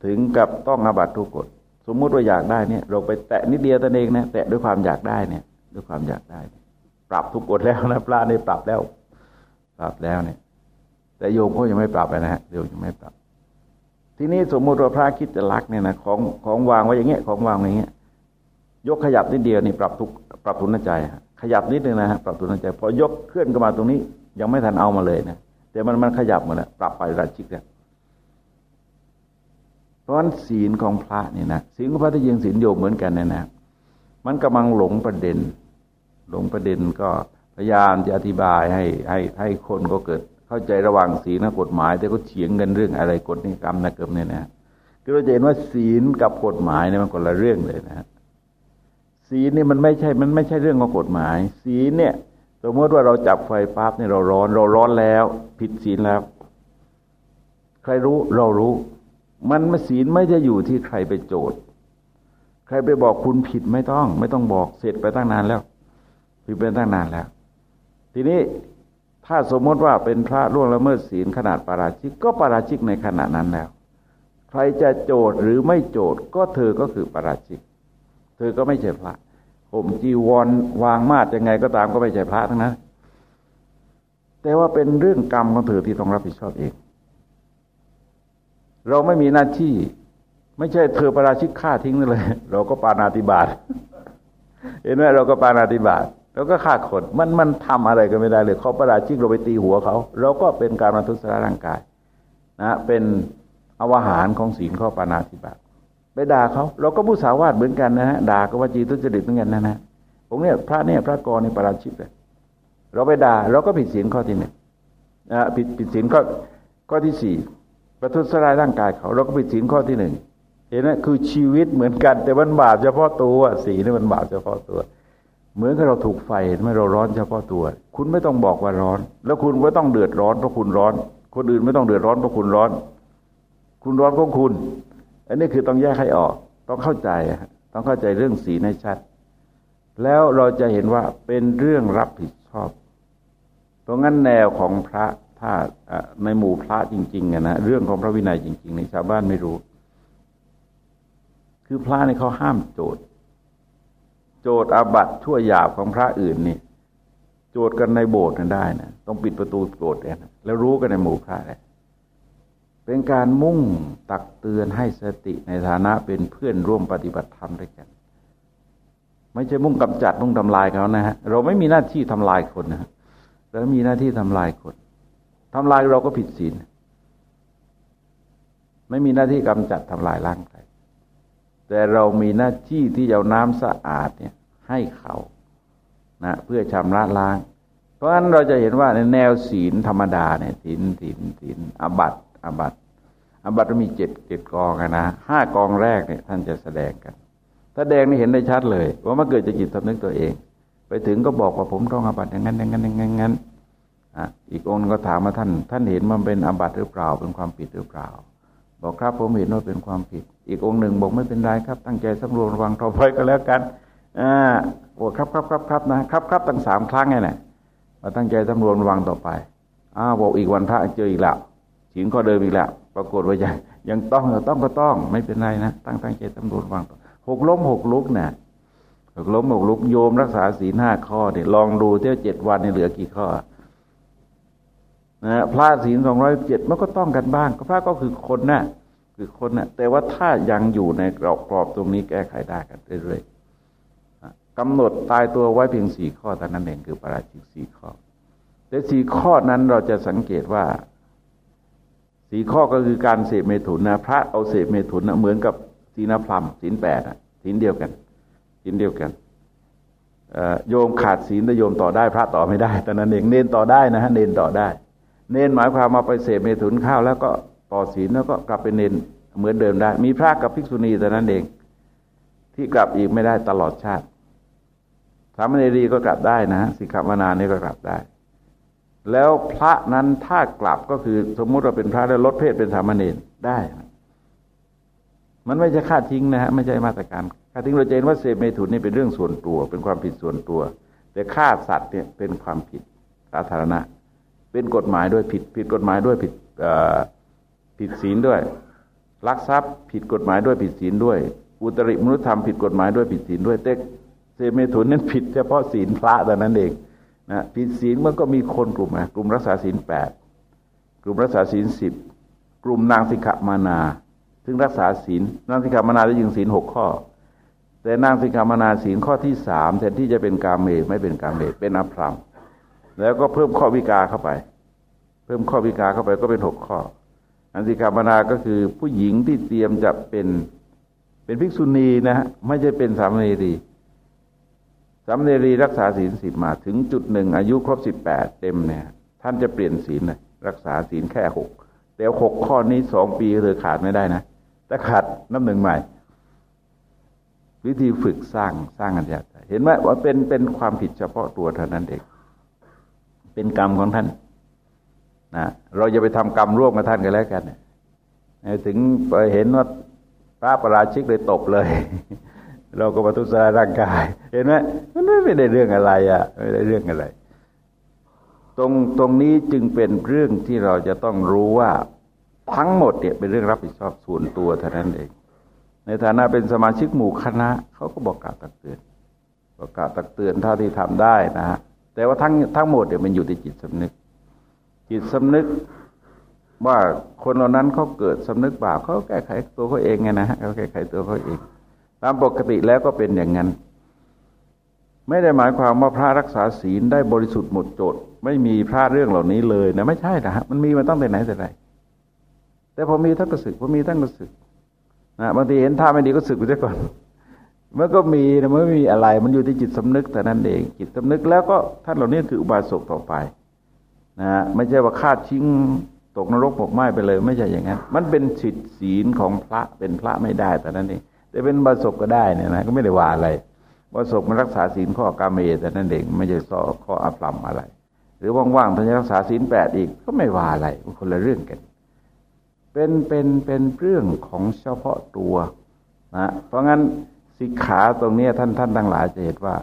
ถึงกับต้องอาบัตทุกกฎสมมุติว่าอยากได้เนี่ย เราไปแตะนิดเดียวตนเองนะแตะด้วยความอยากได้เนี่ย ด้วยความอยากได้ ปรับทุกกฎแล้วนะพระนี่ปรับแล้ว ปรับแล้วเนี่ย แต่โยมก็ยังไม่ปรับนะฮะโยมยังไม่ปรับ ทีนี้สมมุติว่าพระคิดจะลักเนี่ยนะของของวางไว้อย่างเงี้ยของวางไว้อย่างเงี้ย ยกขยับนิดเดียวนี่ปรับทุกปรับทุนใจ ขยับนิดนึงนะฮะปรับทุนใจพอยกเคลื่อนขึ้นมาตรงนี้ ยังไม่ทันเอามาเลยนะแต่มันมันขยับมดแล้วปรับไปราชิกเนี่ยเพราะฉะนั้นศีลของพระเนี่ยนะศีลของพระที่ยิงศีลโยมเหมือนกันเนะนะ มันกำลังหลงประเด็น หลงประเด็นก็พยายามจะอธิบายให้ให้ให้คนก็เกิดเข้าใจระหว่างศีลและกฎหมาย แต่ก็เฉียงกันเรื่องอะไรกฎนิกรรมนะเกิมเนี่ยนะก็เราจะเห็นว่าศีลกับกฎหมายเนี่ยมันคนละเรื่องเลยนะ ศีลนี่มันไม่ใช่ มันไม่ใช่เรื่องของกฎหมาย ศีลเนี่ย สมมติว่าเราจับไฟปั๊บเนี่ยเราร้อน เราร้อนแล้ว ผิดศีลแล้ว ใครรู้เรารู้ มันมาศีลไม่จะอยู่ที่ใครไปโจทย์ ใครไปบอกคุณผิดไม่ต้อง ไม่ต้องบอกเสร็จไปตั้งนานแล้วผิดไปตั้งนานแล้ว ทีนี้ถ้าสมมติว่าเป็นพระล่วงละเมิดศีลขนาดปาราชิก ก็ปาราชิกในขณะนั้นแล้ว ใครจะโจทย์หรือไม่โจทย์ก็เธอก็คือปาราชิก เธอก็ไม่ใช่พระผมจีวรวางมาดยังไงก็ตามก็ไม่ใช่พระทั้งนั้นแต่ว่าเป็นเรื่องกรรมของเธอที่ต้องรับผิดชอบเอง เราไม่มีหน้าที่ ไม่ใช่เธอประราชิกฆ่าทิ้งนั่นเลย เราก็ปานาติบาตเห็นไหมเราก็ปานาติบาตเราก็ฆ่าคนมันมันทำอะไรก็ไม่ได้เลยเขาประราชิกเราไปตีหัวเขา เราก็เป็นการมาทุสร้ายร่างกาย นะ เป็นอวหารของศีลข้อปานาติบาต ไปด่าเขาเราก็ผู้สาวาดเหมือนกันนะฮะด่าก็ว่าจีทุจริตเหมือนกันนะนะผมเนี่ยพระเนี่ยพระกรในปราชิกเลยเราไปด่าเราก็ผิดศีลข้อที่หนึ่งนะผิดผิดศีลข้อข้อที่สี่ประทุษร้ายร่างกายเขา เราก็ผิดศีลข้อที่หนึ่งเห็นไหมคือชีวิตเหมือนกัน แต่มันบาปเฉพาะตัวสีนี่มันบาปเฉพาะตัว เหมือนกับเราถูกไฟเห็นไหมเราร้อนเฉพาะตัว คุณไม่ต้องบอกว่าร้อน แล้วคุณไม่ต้องเดือดร้อนเพราะคุณร้อน คนอื่นไม่ต้องเดือดร้อนเพราะคุณร้อน คุณร้อนของคุณ อันนี้คือต้องแยกให้ออก ต้องเข้าใจ ต้องเข้าใจเรื่องสีให้ชัด แล้วเราจะเห็นว่าเป็นเรื่องรับผิดชอบ เพราะงั้นแนวของพระถ้าในหมู่พระจริงๆนะเรื่องของพระวินัยจริงๆในชาวบ้านไม่รู้ คือพระในเขาห้ามโจทย์ โจทย์อาบัตชั่วหยาบของพระอื่นนี่โจทย์กันในโบสถ์นั้นได้นะต้องปิดประตูโบสถ์เนี่ยแล้วรู้กันในหมู่พระเลย เป็นการมุ่งตักเตือนให้สติในฐานะเป็นเพื่อนร่วมปฏิบัติธรรมด้วยกัน ไม่ใช่มุ่งกำจัดมุ่งทำลายเขานะฮะเราไม่มีหน้าที่ทำลายคนนะเรามีหน้าที่ทำลายคนทำลายเราก็ผิดศีลไม่มีหน้าที่กำจัดทำลายร่างกายแต่เรามีหน้าที่ที่จะเอาน้ำสะอาดเนี่ยให้เขานะเพื่อชำระล้าง เพราะฉะนั้นเราจะเห็นว่าในแนวศีลธรรมดาเนี่ยศีลศีลศีลอบัต อบัตอบัตมีเจ็ดเจ็ดกองนะห้ากองแรกเนี่ยท่านจะแสดงกันถ้าแดงนี่เห็นได้ชัดเลย ว่ามันเกิดจากจิตสำนึกตัวเอง ไปถึงก็บอกว่าผมต้องอบัตอย่างนั้นอย่างนั้นอย่างนั้นอีกองค์ก็ถามมาท่าน ท่านเห็นมันเป็นอาบัติหรือเปล่า เป็นความผิดหรือเปล่า บอกครับผมเห็นว่าเป็นความผิด อีกองค์หนึ่งบอกไม่เป็นไรครับ ตั้งใจสำรวมระวังต่อไปก็แล้วกันอ่าบอกครับครับครับครับนะครับครับตั้งสามครั้งไงเนี่ยมาตั้งใจสำรวมระวังต่อไปอ้าวบอกอีกวันพระเจออีกแล้ว ฉิงก็เดิมอีกแล้วปรากฏว่ายังยังต้องต้องก็ต้อง ไม่เป็นไรนะตั้งตั้งใจสำรวมระวังหกล้มหกลุกเนี่ยหกล้มหกลุกโยมรักษาศีลห้าข้อเนี่ยลองดูเที่ยวเจ็ดวันเนี่ยเหลือกี่ข้อนะพระศีลสองร้อยเจ็ดมันก็ต้องกันบ้างก็พระก็คือคนนะ่ะคือคนนะ่ะ แต่ว่าถ้ายังอยู่ในกรอบกรอบตรงนี้แก้ไขได้กันเรื่อยๆกำหนดตายตัวไว้เพียงสี่ข้อแต่นั้นเองคือปราชิกสี่ข้อแต่สี่ข้อนั้นเราจะสังเกตว่า สี่ข้อก็คือการเสพเมถุนนะพระเอาเสพเมถุนนะเหมือนกับศีลพรมศีลแปดนะศีลเดียวกันศีลเดียวกันโยมขาดศีลแต่โยมต่อได้พระต่อไม่ได้แต่นั้นเองเน้นต่อได้นะฮะเน้นต่อได้ เน้นหมายความมาไปเสพเมถุนข้าวแล้วก็ต่อศีลแล้วก็กลับเป็นเนเหมือนเดิมได้ มีพระกับภิกษุณีแต่นั้นเอง ที่กลับอีกไม่ได้ตลอดชาติสามเณรีก็กลับได้นะสิกขามานานี่ก็กลับได้ แล้วพระนั้นถ้ากลับก็คือสมมุติเราเป็นพระแล้วลดเพศเป็นสามเณรได้ มันไม่ใช่ค่าทิ้งนะฮะไม่ใช่มาตรการค่าทิ้งเราจะเห็นว่าเสพเมถุนนี่เป็นเรื่องส่วนตัว เป็นความผิดส่วนตัว แต่ฆ่าสัตว์เนี่ยเป็นความผิดสาธารณะ เป็นกฎหมายด้วยผิด ผิดกฎหมายด้วยผิดผิดศีลด้วยลักทรัพย์ผิดกฎหมายด้วยผิดศีลด้วย อุตริมนุษยธรรมผิดกฎหมายด้วยผิดศีลด้วยเต็กเซเมถุนนั้นผิดเฉพาะศีลพระแต่นั้นเอง นะผิดศีลมันก็มีคนกลุ่มนะกลุ่มรักษาศีลแปดกลุ่มรักษาศีลสิบกลุ่มนางสิกขามานาซึ่งรักษาศีลนางสิกขามานาได้ยิงศีลหกข้อ แต่นางสิกขามานาศีลข้อที่สามแทนที่จะเป็นกาเมไม่เป็นกาเมเป็นอภรรมแล้วก็เพิ่มข้อวิกาเข้าไป เพิ่มข้อวิกาเข้าไปก็เป็นหกข้อ อันสิกขามานาก็คือผู้หญิงที่เตรียมจะเป็นเป็นภิกษุณีนะฮะไม่ใช่เป็นสามเณรี สามเณรีรักษาศีลสิบมาถึงจุดหนึ่งอายุครบสิบแปดเต็มเนี่ยท่านจะเปลี่ยนศีลเลยรักษาศีลแค่หกแต่หกข้อนี้สองปีเธอขาดไม่ได้นะแต่ขาดน้ำหนึ่งใหม่ วิธีฝึกสร้างสร้างกันยากเห็นไหมว่าเป็นเป็นความผิดเฉพาะตัวเท่านั้นเองเป็นกรรมของท่านนะเราจะไปทำกรรมร่วมกับท่านกันแล้วกันถึงไปเห็นว่าพระประราชิกเลยตบเลย เราก็มาทุสาร่างกาย เห็นไหมมันไม่ได้เรื่องอะไรอะ ไม่ได้เรื่องอะไร ตรงตรงนี้จึงเป็นเรื่องที่เราจะต้องรู้ว่าทั้งหมดเนี่ยเป็นเรื่องรับผิดชอบส่วนตัวเท่านั้นเอง ในฐานะเป็นสมาชิกหมู่คณะเขาก็บอกกล่าวตักเตือนบอกกล่าวตักเตือนเท่าที่ทำได้นะฮะแต่ว่าทั้งทั้งหมดเนี่ยมันอยู่ที่จิตสำนึก จิตสำนึกว่าคนเหล่านั้นเขาเกิดสำนึกบาปเขาแก้ไขตัวเขาเองไงนะฮะเขาแก้ไขตัวเขาเอง ตามปกติแล้วก็เป็นอย่างนั้น ไม่ได้หมายความว่าพระรักษาศีลได้บริสุทธิ์หมดจด ไม่มีพระเรื่องเหล่านี้เลยนะไม่ใช่นะฮะมันมีมาตั้งแต่ไหนแต่ไรแต่พอมีท่านก็สึกพอมีท่านก็สึกนะบางทีเห็นท่าไม่ดีก็สึกไปซะก่อนมันก็มีนะมันไม่มีอะไร มันอยู่ที่จิตสำนึกแต่นั้นเองจิตสำนึกแล้วก็ท่านเหล่านี้คืออุบาสกต่อไปนะไม่ใช่ว่าคาดชิงตกนรกหมกไหม้ไปเลย ไม่ใช่อย่างนั้น มันเป็นสิทธิศีลของพระเป็นพระไม่ได้แต่นั้นเอง แต่เป็นบาสกก็ได้เนี่ยนะก็ไม่ได้ว่าอะไรบาสกมันรักษาศีลข้อกาเมแต่นั้นเองไม่ใช่ข้อข้ออัปลัมอะไร หรือว่างๆท่านจะรักษาศีลแปดอีกก็ไม่ว่าอะไรมันคนละเรื่องกัน เป็นเป็นเป็นเรื่องของเฉพาะตัวนะเพราะงั้นสิกขาตรงนี้ท่านท่านทั้งหลายจะเห็นว่า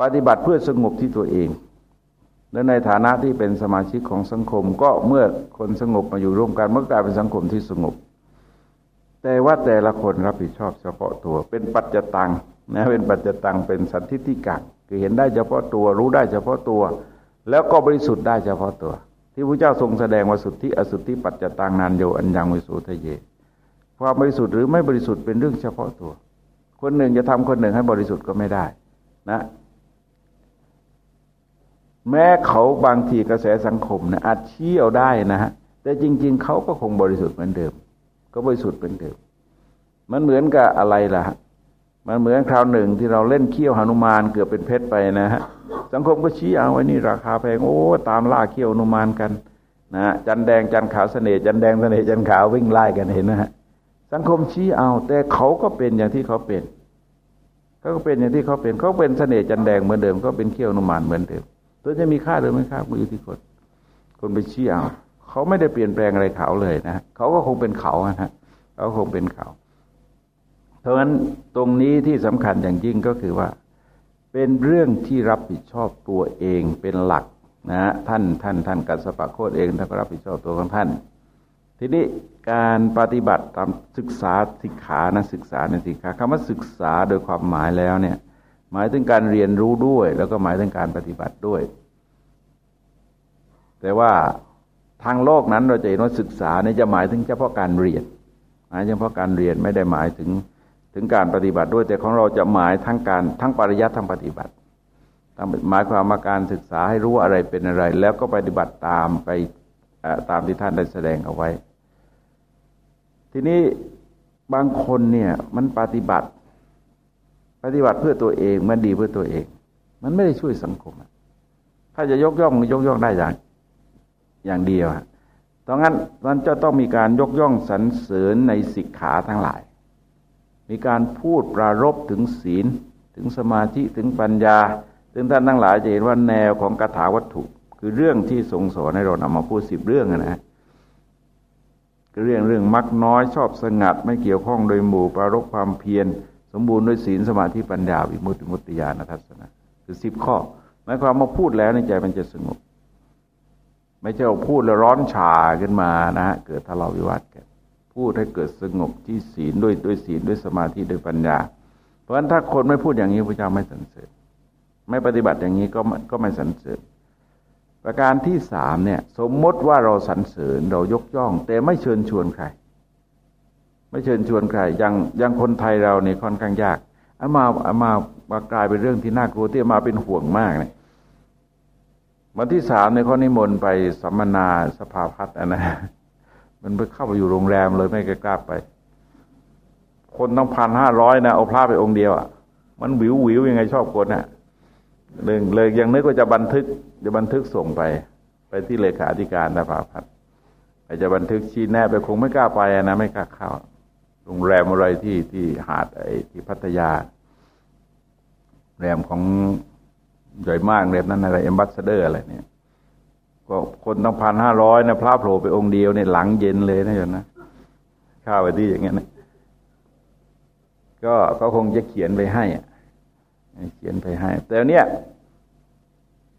ปฏิบัติเพื่อสงบที่ตัวเองและในฐานะที่เป็นสมาชิกของสังคม ก็เมื่อคนสงบมาอยู่ร่วมกันเมันกลายเป็นสังคมที่สงบ แต่ว่าแต่ละคนรับผิดชอบเฉพาะตัว เป็นปัจจตังนะเป็นปัจจตังเป็นสันทิฏฐิกังคือเห็นได้เฉพาะตัว รู้ได้เฉพาะตัว แล้วก็บริสุทธิ์ได้เฉพาะตัว ที่พระเจ้าทรงแสดงว่าสุทธิอสุทธิปัจจตังนานโยอัญญังวิสุทะเยความบริสุทธิ์หรือไม่บริสุทธิ์เป็นเรื่องเฉพาะตัว คนหนึ่งจะทำคนหนึ่งให้บริสุทธิ์ก็ไม่ได้นะ แม้เขาบางทีกระแสสังคมนะอาจชี้เอาได้นะฮะแต่จริง ๆ เขาก็คงบริสุทธิ์เหมือนเดิม ก็บริสุทธิ์เหมือนเดิมมันเหมือนกับอะไรล่ะ มันเหมือนคราวหนึ่งที่เราเล่นเขี้ยวหนุมานเกือบเป็นเพชรไปนะฮะสังคมก็ชี้เอาไว้นี่ราคาแพงโอ้ตามล่าเขี้ยวหนุมานกันนะจันแดงจันขาวเสน่ห์จันแดงเสน่ห์จันขาววิ่งไล่กันเห็นนะฮะสังคมชี้เอา แต่เขาก็เป็นอย่างที่เขาเป็นเขาก็เป็นอย่างที่เขาเป็นเขาเป็นเสน่ห์จันแดงเหมือนเดิมก็เป็นเขี้ยวหนุมานเหมือนเดิม ตัวจะมีค่าหรือไม่ค่ามันอยู่ที่คน คนไปชี้เอา เขาไม่ได้เปลี่ยนแปลงอะไรเขาเลยนะเขาก็คงเป็นเขานะฮะเขาคงเป็นเขา เพราะฉะนั้นตรงนี้ที่สำคัญอย่างยิ่งก็คือว่า เป็นเรื่องที่รับผิดชอบตัวเองเป็นหลักนะท่านท่านท่านกัสปะโคตเองท่านก็รับผิดชอบตัวของท่าน ทีนี้การปฏิบัติตามศึกษาสิกขานะศึกษาในสิกขาคำว่าศึกษาโดยความหมายแล้วเนี่ย หมายถึงการเรียนรู้ด้วย แล้วก็หมายถึงการปฏิบัติด้วย แต่ว่า ทางโลกนั้นเราจะเห็นว่าศึกษาเนี่ยจะหมายถึงเฉพาะการเรียนหมายเฉพาะการเรียนไม่ได้หมายถึงถึงการปฏิบัติด้วย แต่ของเราจะหมายทั้งการทั้งปริยัติทั้งปฏิบัติหมายความมาการศึกษาให้รู้อะไรเป็นอะไร แล้วก็ปฏิบัติตามไปตามที่ท่านได้แสดงเอาไว้ ทีนี้บางคนเนี่ยมันปฏิบัติ ปฏิบัติเพื่อตัวเอง มันดีเพื่อตัวเอง มันไม่ได้ช่วยสังคม ถ้าจะยกย่องยกย่องได้อย่าง อย่างเดียวดังนั้นมันจะต้องมีการยกย่องสรรเสริญในสิกขาทั้งหลาย มีการพูดปรารบถึงศีล ถึงสมาธิ ถึงปัญญา ซึ่งท่านทั้งหลายจะเห็นว่าแนวของคาถาวัตถุ คือเรื่องที่ทรงสอนให้เรานำมาพูดสิบเรื่องนะฮะเรื่องเรื่องมักน้อยชอบสงัด ไม่เกี่ยวข้องโดยหมู่ปรารบความเพียร สมบูรณ์ด้วยศีลสมาธิปัญญาวิมุตติมุตติญาณทัศนะคือสิบข้อหมายความมาพูดแล้วในใจมันจะสงบ ไม่ใช่พูดแล้วร้อนชาขึ้นมานะฮะเกิดทะเลาะวิวาทกันพูดให้เกิดสงบที่ศีลด้วยด้วยศีลด้วยสมาธิด้วยปัญญา เพราะฉะนั้นถ้าคนไม่พูดอย่างนี้พระเจ้าไม่สรรเสริญไม่ปฏิบัติอย่างนี้ก็ก็ไม่สรรเสริญประการที่สามเนี่ย สมมติว่าเราสรรเสริญเรายกย่อง แต่ไม่เชิญชวนใคร ไม่เชิญชวนใครยังยังคนไทยเราเนี่ยค่อนข้างยากอามาอามามากลายเป็นเรื่องที่น่ากลัวที่มาเป็นห่วงมากเนี่ย วันที่สามในข้อนิมนต์ไปสัมมนาสภาพัฒน์นะ มันไปเข้าไปอยู่โรงแรมเลยไม่กล้าไป คนต้องพันห้าร้อยนะเอาพระไปองค์เดียวอะ มันวิววิวยังไงชอบคนอะเลยเลยยังนึกว่าจะบันทึกจะบันทึกส่งไป ไปที่เลขาธิการสภาพัฒน์อาจจะบันทึกชี้แนบไปคงไม่กล้าไปนะไม่กล้าเข้าโรงแรมอะไรที่ที่หาดไอ้ที่พัทยา แรมของ ใหญ่มากเรมนั้นอะไรเอมบัสเดอร์อะไรเนี่ย ก็คนต้องพันห้าร้อยนะพระโผล่ไปองค์เดียวเนี่ยหลังเย็นเลยนะโยมนะข้าวไปที่อย่างเงี้ยนะก็ก็คงจะเขียนไปให้เขียนไปให้ แต่เนี้ย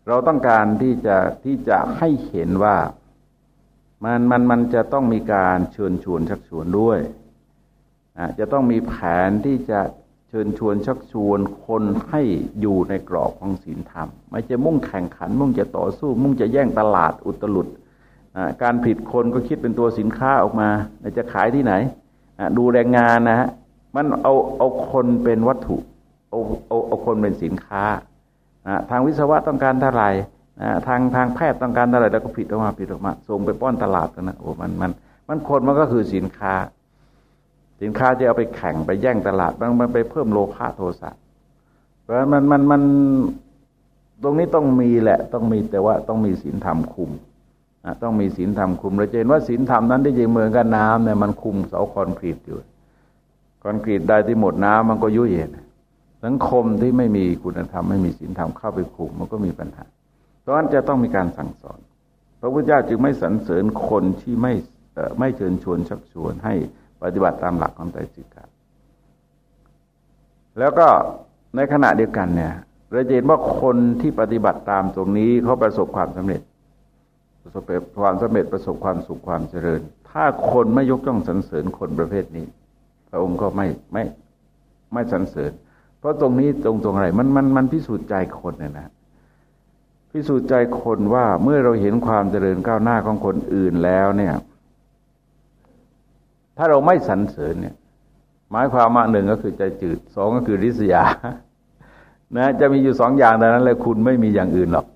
เราต้องการที่จะที่จะให้เห็นว่ามันมันมันจะต้องมีการเชิญชวนชักชวนด้วยจะต้องมีแผนที่จะ เชิญชวนชักชวนคนให้อยู่ในกรอบของศีลธรรม ไม่จะมุ่งแข่งขัน มุ่งจะต่อสู้ มุ่งจะแย่งตลาดอุตลุดการผิดคนก็คิดเป็นตัวสินค้าออกมาจะขายที่ไหน ดูแรงงานนะฮะมันเอาเอาคนเป็นวัตถุเอาเอาเอาคนเป็นสินค้าทางวิศวะต้องการเท่าไหร่ทางทางแพทย์ต้องการเท่าไหร่แล้วก็ผิดออกมาผิดออกมาส่งไปป้อนตลาดกันนะโอ้มันมันมันคนมันก็คือสินค้า สินค้าจะเอาไปแข่งไปแย่งตลาดมันมันไปเพิ่มโลภะโทสะเพราะมันมันมันตรงนี้ต้องมีแหละต้องมีแต่ว่าต้องมีศีลธรรมคุมต้องมีศีลธรรมคุมเราจะเห็นว่าศีลธรรมนั้นที่จริงเหมือนกับน้ำเนี่ยมันคุมเสาคอนกรีตอยู่คอนกรีตได้ที่หมดน้ำมันก็ยุ่ยเย็นสังคมที่ไม่มีคุณธรรมไม่มีศีลธรรมเข้าไปคุมมันก็มีปัญหา เพราะฉะนั้นจะต้องมีการสั่งสอน พระพุทธเจ้าจึงไม่สรรเสริญคนที่ไม่ไม่เชิญชวนชักชวนให้ ปฏิบัติตามหลักของไตรสิกขาแล้วก็ในขณะเดียวกันเนี่ยเราเห็นว่าคนที่ปฏิบัติตามตรงนี้เขาประสบความสำเร็จ ประสบความสำเร็จประสบความสุขความเจริญ ถ้าคนไม่ยกย่องสรรเสริญคนประเภทนี้ พระองค์ก็ไม่ไม่ไม่สรรเสริญ เพราะตรงนี้ตรงตรงอะไรมันมันมันพิสูจน์ใจคนเนี่ยนะพิสูจน์ใจคนว่าเมื่อเราเห็นความเจริญก้าวหน้าของคนอื่นแล้วเนี่ย ถ้าเราไม่สรรเสริญเนี่ย หมายความว่าหนึ่งก็คือใจจืดสองก็คือริษยา นะ จะมีอยู่สองอย่างแต่นั้นเลยคุณไม่มีอย่างอื่นหรอก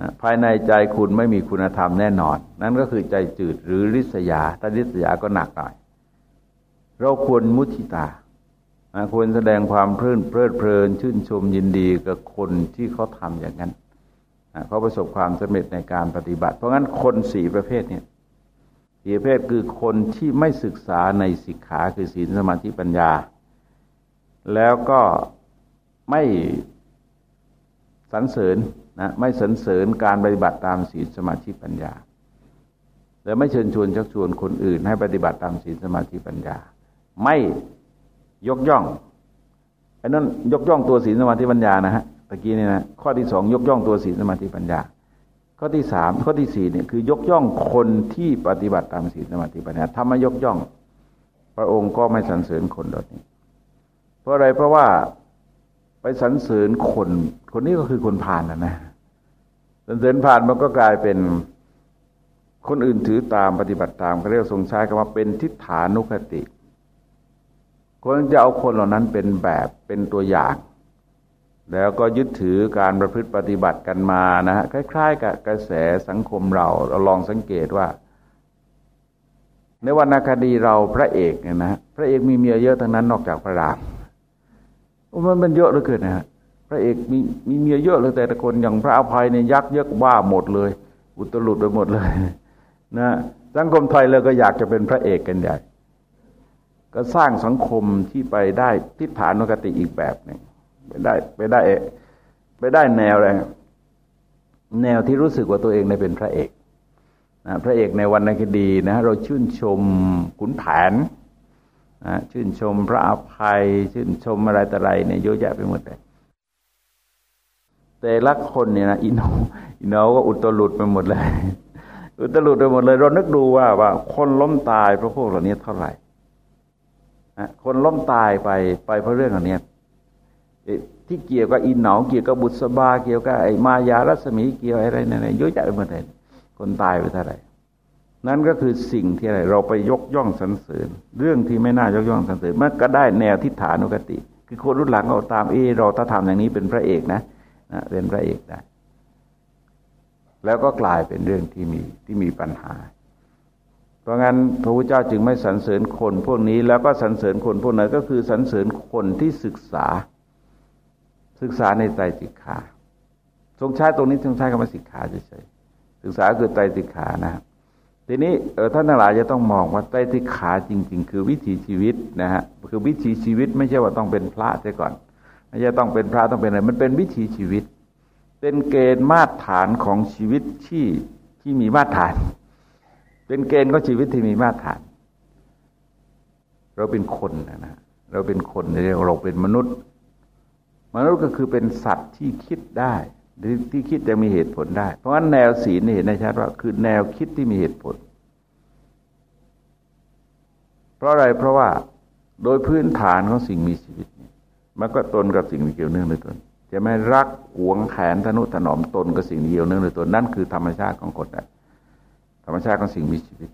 นะภายในใจคุณไม่มีคุณธรรมแน่นอน นั่นก็คือใจจืดหรือริษยา ถ้าริษยาก็หนักหน่อย เราควรมุทิตานะควรแสดงความเพลินเพลิดเพลิน ชื่นชมยินดีกับคนที่เขาทำอย่างนั้นนะเขาประสบความสำเร็จในการปฏิบัติ เพราะงั้นคนสี่ประเภทเนี่ย สี่เภทคือคนที่ไม่ศึกษาในสิกขาคือศีลสมาธิปัญญา แล้วก็ไม่สรรเสริญนะไม่สรรเสริญการปฏิบัติตามศีลสมาธิปัญญา และไม่เชิญชวนชักชวนคนอื่น ให้ปฏิบัติตามศีลสมาธิปัญญา ไม่ยกย่องไอ้นั่นยกย่องตัวศีลสมาธิปัญญานะฮะตะกี้นี่นะข้อที่สองยกย่องตัวศีลสมาธิปัญญา ข้อที่สามข้อที่สี่เนี่ยคือยกย่องคนที่ปฏิบัติตามศีลสมาธิปัญญาถ้าไม่ยกย่อง พระองค์ก็ไม่สรรเสริญคนเหล่านี้ เพราะอะไรเพราะว่าไปสรรเสริญคน คนนี้ก็คือคนผ่านนะนะสรรเสริญผ่านมันก็กลายเป็นคนอื่นถือตามปฏิบัติตามเขาเรียกทรงใช้คำว่าเป็นทิฏฐานุคติคนจะเอาคนเหล่านั้นเป็นแบบเป็นตัวอย่าง แล้วก็ยึดถือการประพฤติปฏิบัติกันมานะฮะคล้าย ๆ กับกระแสสังคมเราเราลองสังเกตว่า ในวรรณคดีเราพระเอกเนี่ยนะพระเอกมีเมียเยอะทั้งนั้นนอกจากพระรามมันมันเยอะเหลือเกินนะฮะพระเอกมีมีเมียเยอะเลยแต่ละคนอย่างพระอภัยเนี่ยยักษ์เยอะว่าหมดเลย อุตลุดไปหมดเลยนะสังคมไทยเลยก็อยากจะเป็นพระเอกกันใหญ่ ก็สร้างสังคมที่ไปได้ทิฏฐานุคติอีกแบบหนึ่ง ไปได้ไปได้ไปได้แนวอะไรแนวที่รู้สึกว่าตัวเองได้เป็นพระเอกนะพระเอกในวรรณคดีนะเราชื่นชมขุนแผนนะชื่นชมพระอภัย ชื่นชมอะไรต่ออะไรเนี่ยเยอะแยะไปหมดเลยแต่ละคนเนี่ยนะอิเหนาอิเหนาก็อุตลุดไปหมดเลย อุตลุดไปหมดเลย เรานึกดูว่าว่า คนล้มตายเพราะพวกเหล่านี้เท่าไหร่คนล้มตายไปไปเพราะเรื่องเหล่านี้ ที่เกี่ยวกับอินเหนาเกี่ยวกับบุษบา เกี่ยวกับไอ้มายารัศมีเกี่ยวอะไรนั่นเยอะแยะไปหมดเลยคนตายไปเท่าไหร่นั่นก็คือสิ่งที่อะไร เราไปยกย่องสรรเสริญ เรื่องที่ไม่น่ายกย่องสรรเสริญมันก็ได้แนวทิฏฐานุกติ คือคนรุ่นหลังเราตามเอเราถ้าทำอย่างนี้เป็นพระเอกนะนะเป็นพระเอกได้ แล้วก็กลายเป็นเรื่องที่มีที่มีปัญหา เพราะงั้นพระพุทธเจ้าจึงไม่สรรเสริญคนพวกนี้ แล้วก็สรรเสริญคนพวกนั้นก็คือสรรเสริญคนที่ศึกษา ศึกษาในใจสิกขาทรงใช้ตรงนี้ทรงใช้คำว่าสิกขาเฉยๆศึกษาคือใจสิกขานะครับทีนี้ท่านทั้งหลายจะต้องมองว่าไตรสิกขาจริง ๆ คือวิถีชีวิตนะฮะคือวิถีชีวิตไม่ใช่ว่าต้องเป็นพระใช่ก่อนไม่ใช่ต้องเป็นพระต้องเป็นอะไรมันเป็นวิถีชีวิต เป็นเกณฑ์มาตรฐานของชีวิตที่ที่มีมาตรฐาน เป็นเกณฑ์ของชีวิตที่มีมาตรฐาน เราเป็นคนนะนะเราเป็นคนเรียกเราเป็นมนุษย์ มนุษย์ก็คือเป็นสัตว์ที่คิดได้หรือที่คิดจะมีเหตุผลได้ เพราะฉะนั้นแนวศีลเห็นได้ชัดว่า คือแนวคิดที่มีเหตุผล เพราะอะไรเพราะว่าโดยพื้นฐานของสิ่งมีชีวิตมันก็ตนกับสิ่งที่เกี่ยวเนื่องโดยตนจะไม่รักหวงแขนทนุถนอมตนกับสิ่งที่เกี่ยวเนื่องโดยตนนั่นคือธรรมชาติของคนธรรมชาติของสิ่งมีชีวิต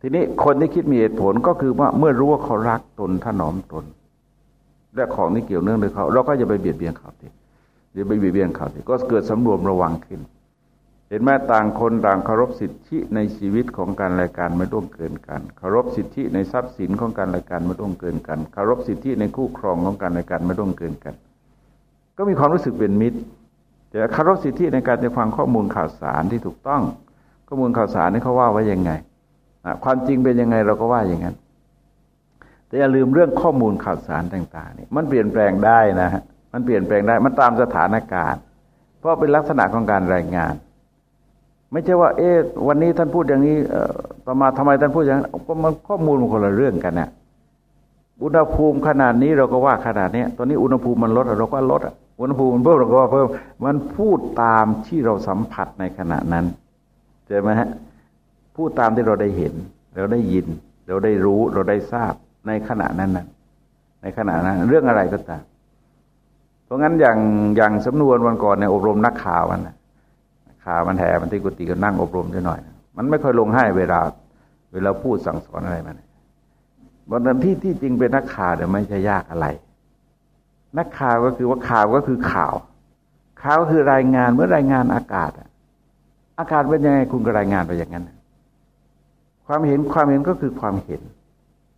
ทีนี้คนที่คิดมีเหตุผลก็คือว่าเมื่อรู้ว่าเขารักตนถนอมตน และของที่เกี่ยวเนื่องโดยเขา เราก็จะไปเบียดเบียนเขาทีเดี๋ยวไปเบียดเบียนเขาก็เกิดสำรวมระวังขึ้น เห็นไหมต่างคนต่างเคารพสิทธิในชีวิตของการรายการไม่ร่วมเกินกันเคารพสิทธิในทรัพย์สินของการรายการไม่ร่วมเกินกันเคารพสิทธิในคู่ครองของการรายการไม่ร่วมเกินกัน ก็มีความรู้สึกเป็นมิตร แต่เคารพสิทธิในการจะฟังข้อมูลข่าวสารที่ถูกต้อง ข้อมูลข่าวสารนี่เขาว่าไว้ยังไงความจริงเป็นยังไงเราก็ว่าอย่างนั้น แต่อย่าลืมเรื่องข้อมูลข่าวสารต่างๆนี่มันเปลี่ยนแปลงได้นะฮะมันเปลี่ยนแปลงได้มันตามสถานการณ์ เพราะเป็นลักษณะของการรายงาน ไม่ใช่ว่า เอ๊ะวันนี้ท่านพูดอย่างนี้ต่อมาทำไมท่านพูดอย่างนั้นมันข้อมูลมันคนละเรื่องกันนะอุณหภูมิขนาดนี้เราก็ว่าขนาดนี้ตอนนี้อุณหภูมิมันลดเราก็ลดอุณหภูมิมันเพิ่มเราก็ว่าเพิ่ม มันพูดตามที่เราสัมผัสในขณะนั้นเจอไหมฮะพูดตามที่เราได้เห็น เราได้ยิน เราได้รู้เราได้ทราบ ในขณะนั้นนั้นในขณะนั้น เรื่องอะไรก็ตามเพราะงั้นอย่างอย่างสำนวนวันก่อนในอบรมนักข่าวมันข่าวมันแห่มันที่กุฏิก็นั่งอบรมด้วยหน่อย มันไม่ค่อยลงให้เวลา เวลาพูดสั่งสอนอะไรมันบนนั้นที่ที่จริงเป็นนักข่าวเนี่ยไม่ใช่ยากอะไร นักข่าวก็คือว่าข่าวก็คือข่าวข่าวคือรายงานเมื่อรายงานอากาศอากาศเป็นยังไงคุณก็รายงานไปอย่างนั้น ความเห็นความเห็นก็คือความเห็น